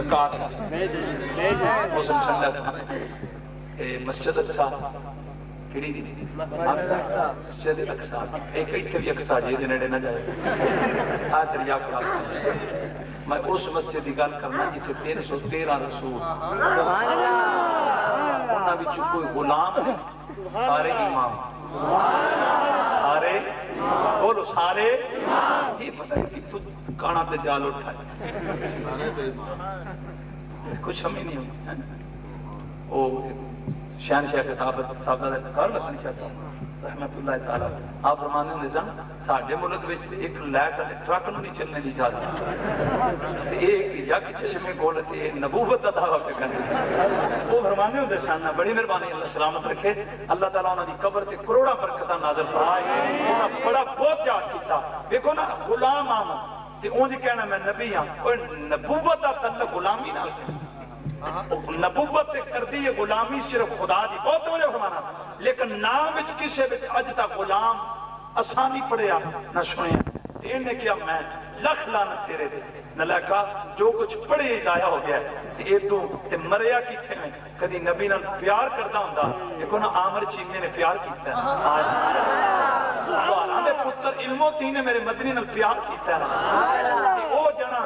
[SPEAKER 1] سرکار موسم ٹھنڈا تھا مسجد اقسا کیڑی مسجد اقسا ایک ایتھے بھی اقسا جی دے نیڑے نہ جائے آ دریا کراس کر میں اس مسجد دی گل کرنا جتھے 313 رسول سبحان اللہ انہاں وچ کوئی غلام نہیں سارے امام سبحان اللہ سارے، بولو سارے، یہ پتہ نہیں کتوں کانا تے جال اٹھائے۔ کچھ سمجھ نہیں وہ شہن شاہ کتابت صاحب، رحمت اللہ تعالیٰ آپ فرمانے ہوندے سن، ساڈے ملک وچ ایک لائٹ والے ٹرک نو نہیں چلنے دی اجازت۔ تے ایک یک چشمے کول نبوت دا دعویٰ پہ کرنے وہ فرمانے ہوندے سن، بڑی مہربانی، اللہ سلامت رکھے۔ اللہ تعالیٰ انہاں دی قبر تے کروڑاں برکتاں نازل فرمائے۔ بڑا بہت یاد کیتا۔ دیکھو نا، غلام احمد۔ تے اونج کہنا میں نبی ہاں اور نبوت دا تعلق غلامی نال۔ نبوت تے کر دی غلامی صرف خدا دی، بہت توجہ ہمارا لیکن نام وچ کسے وچ اج تک غلام آسانی پڑھیا نہ سنیا۔ تے نے کیا میں لکھ لان تیرے دے۔ نلکا جو کچھ پڑھے جایا ہو گیا تے اے تو، تے مریا کیتھے میں؟ کدی نبی نال پیار کردا ہوندا؟ دیکھو نا، عامر چیمے نے پیار کیتا ہے۔ سبحان اللہ پتر علم و دین میرے مدنی نال پیار کیتا ہے او جنا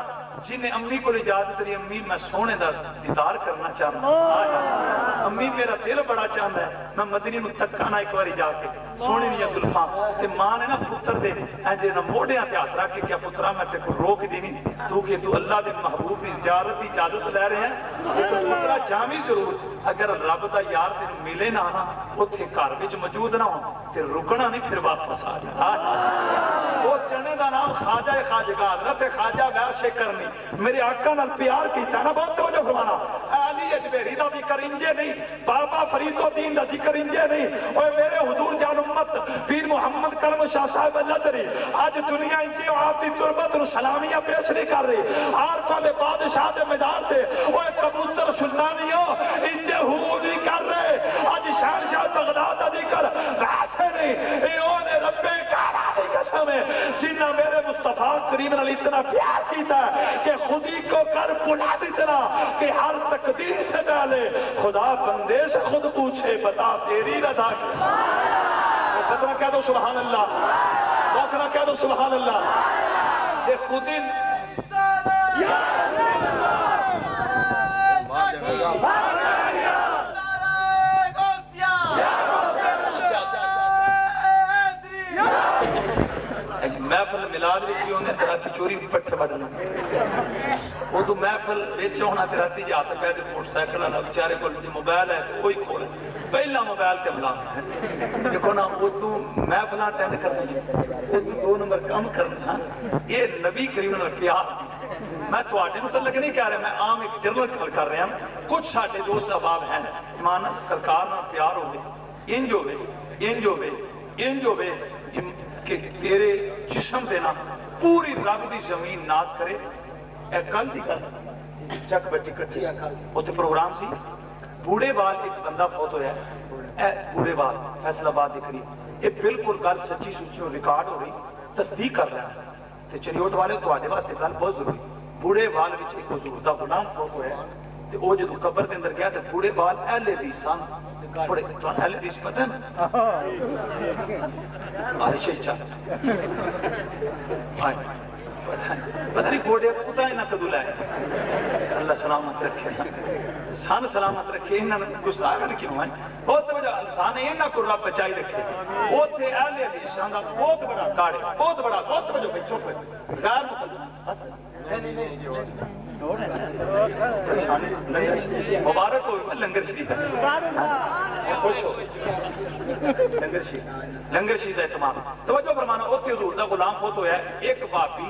[SPEAKER 1] جن امی کو اجازت دی امی میں سونے دا دیدار کرنا چاہتا ہوں امی میرا دل بڑا چاہتا ہے، میں مدنی نو تکا ایک واری جا کے سونے دیا گلفاں تے ماں نے نا پتر دے اجے نہ موڑیاں تے ہاتھ رکھ کے کیا پترا میں تے کو روک دی نہیں، تو کہ تو اللہ دے محبوب دی زیارت دی اجازت لے رہے ہیں۔ تے پترا جامی ضرور، اگر رب دا یار تین ملے نہ نا اوتھے گھر وچ موجود نہ ہو تے رکنا نہیں، پھر واپس آ جا۔ ہاں۔ وہ چنے دا نام خواجہ خواجگاہ حضرت خواجہ ویسے کرنی میرے آقا نال پیار کیتا نا تو جو فرمانا۔ علی اجمیری دا ذکر انجے نہیں۔ بابا فرید الدین دا ذکر انجے نہیں۔ اوے میرے حضور جان امت، پیر محمد کرم شاہ صاحب اللہ تری، آج دنیا انجے آپ دی تربت نو سلامیہ پیش نہیں کر رہی۔ عارفاں دے بادشاہ دے میدان تے اوے کبوتر سلطانیوں انجے ہو نہیں کر رہے۔ آج شان شاہ بغداد دا ذکر واسطے نہیں۔ اے او قسم ہے جنہ میرے مصطفیٰ کریم نے اتنا پیار کیتا ہے کہ خودی کو کر بلند دیتنا کہ ہر تقدیر سے پہلے خدا بندے سے خود پوچھے، بتا تیری رضا کی۔ بکرا کہہ دو سبحان اللہ۔ بکرا کہہ دو سبحان اللہ۔ یہ خودی یا اللہ۔ ਰਾਤੀ ਚੋਰੀ ਪੱਠੇ ਵੱਢਣਾ ਉਦੋਂ ਮਹਿਫਿਲ ਵਿੱਚ ਹੋਣਾ ਤੇ ਰਾਤੀ ਹੱਥ ਪੈ ਤੇ ਮੋਟਰਸਾਈਕਲ ਵਾਲਾ ਵਿਚਾਰੇ ਕੋਲ ਜੇ ਮੋਬਾਈਲ ਹੈ ਤੇ ਕੋਈ ਖੋਲ ਪਹਿਲਾ ਮੋਬਾਈਲ ਤੇ ਹਮਲਾ ਦੇਖੋ ਨਾ ਉਦੋਂ ਮਹਿਫਿਲਾਂ ਅਟੈਂਡ ਕਰਨੀ ਉਦੋਂ ਦੋ ਨੰਬਰ ਕੰਮ ਕਰਨਾ ਇਹ ਨਬੀ ਕਰੀਮ ਨਾਲ ਪਿਆਰ ਮੈਂ ਤੁਹਾਡੇ ਨੂੰ ਤਾਂ ਲੱਗ ਨਹੀਂ ਕਹਿ ਰਿਹਾ ਮੈਂ ਆਮ ਇੱਕ ਜਰਨਲ ਗੱਲ ਕਰ ਰਿਹਾ ਕੁਝ ਸਾਡੇ ਦੋਸਤ ਅਬਾਬ ਹਨ ਇਮਾਨ ਸਰਕਾਰ ਨਾਲ ਪਿਆਰ ਹੋਵੇ ਇੰਜ ਹੋਵੇ ਇੰਜ ਹੋਵੇ ਇੰਜ ਹੋਵੇ ਇਮ- ਕਿ ਤੇਰੇ ਜਿਸਮ ਦੇ ਨਾਲ ਪੂਰੀ ਰੱਬ ਦੀ ਜ਼ਮੀਨ ਨਾਚ ਕਰੇ। ਇਹ ਕੱਲ ਦੀ ਗੱਲ ਚੱਕ ਬੱਟੀ ਇਕੱਠੀ ਉੱਥੇ ਪ੍ਰੋਗਰਾਮ ਸੀ। ਬੂੜੇਵਾਲ ਇੱਕ ਬੰਦਾ ਫੌਤ ਹੋਇਆ। ਇਹ ਬੂੜੇਵਾਲ ਫੈਸਲਾਬਾਦ ਦੇ ਕਰੀਬ। ਇਹ ਬਿਲਕੁਲ ਗੱਲ ਸੱਚੀ ਸੁੱਚੀ ਰਿਕਾਰਡ ਹੋ ਰਹੀ ਤਸਦੀਕ ਕਰ ਲੈਣਾ ਤੇ ਚਰਿਓਟ ਵਾਲੇ ਤੁਹਾਡੇ ਵਾਸਤੇ ਗੱਲ ਬਹੁਤ ਜ਼ਰੂਰੀ। ਬੂੜੇਵਾਲ ਵਿੱਚ ਇੱਕ ਹਜ਼ੂਰ ਦਾ ਗੁਲਾਮ ਫੌਤ ਹੋਇਆ। ਤੇ ਉਹ ਜਦੋਂ ਕਬਰ ਦੇ ਅੰਦਰ ਗਿਆ ਤੇ ਬੂੜੇਵਾਲ ਅਹਲੇ ਦੀ بڑے تون ہلے دیس پتہ نا۔ آرے شاہی چاہتا آئے پتہ نہیں گوڑے کتا ہے نا قدول ہے اللہ سلامت رکھے۔ سان سلامت رکھے، انہاں گس لائے گا رکھے ہوئے بہت بجا سان اینا کو رب بچائی رکھے۔ بہت تے اہلی حدیث شاندہ بہت بڑا کارے بہت بڑا، بہت بجا بچوں پہ غیر مقدم۔ بس۔ نہیں نہیں نہیں مبارک ہو لنگر شریف ہے۔ خوش ہو۔ لنگر شریف۔ لنگر شریف ہے تمام توجہ فرمانا اوتھے حضور دا غلام فوت ہویا ہے ایک باپی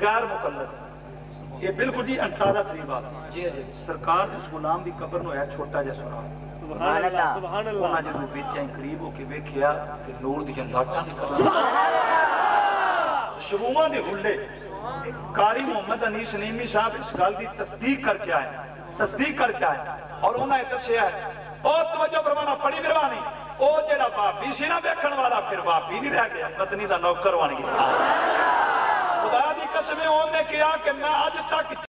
[SPEAKER 1] غیر مقلد یہ بالکل جی انتازہ تری بات۔ جی، جی۔ سرکار اس غلام دی قبر نو ہے چھوٹا جا سنا سبحان اللہ۔ سبحان اللہ۔ انہاں جے وچ قریب ہو کے ویکھیا تے نور دی جنگاٹاں نکل سبحان اللہ۔ شروعاں دے ہلے۔ کاری محمد انیس نیمی صاحب اس گل کی تصدیق کر کے آئے تصدیق کر کے آئے اور انہیں نے دسیا ہے۔ اور توجہ پروانا پڑی بروانی او جڑا باپی سی نا ویکھن والا، پھر باپی نہیں رہ گیا، پتنی دا نوکر بن گیا۔ خدا دی قسمیں انہیں کیا کہ میں اج تک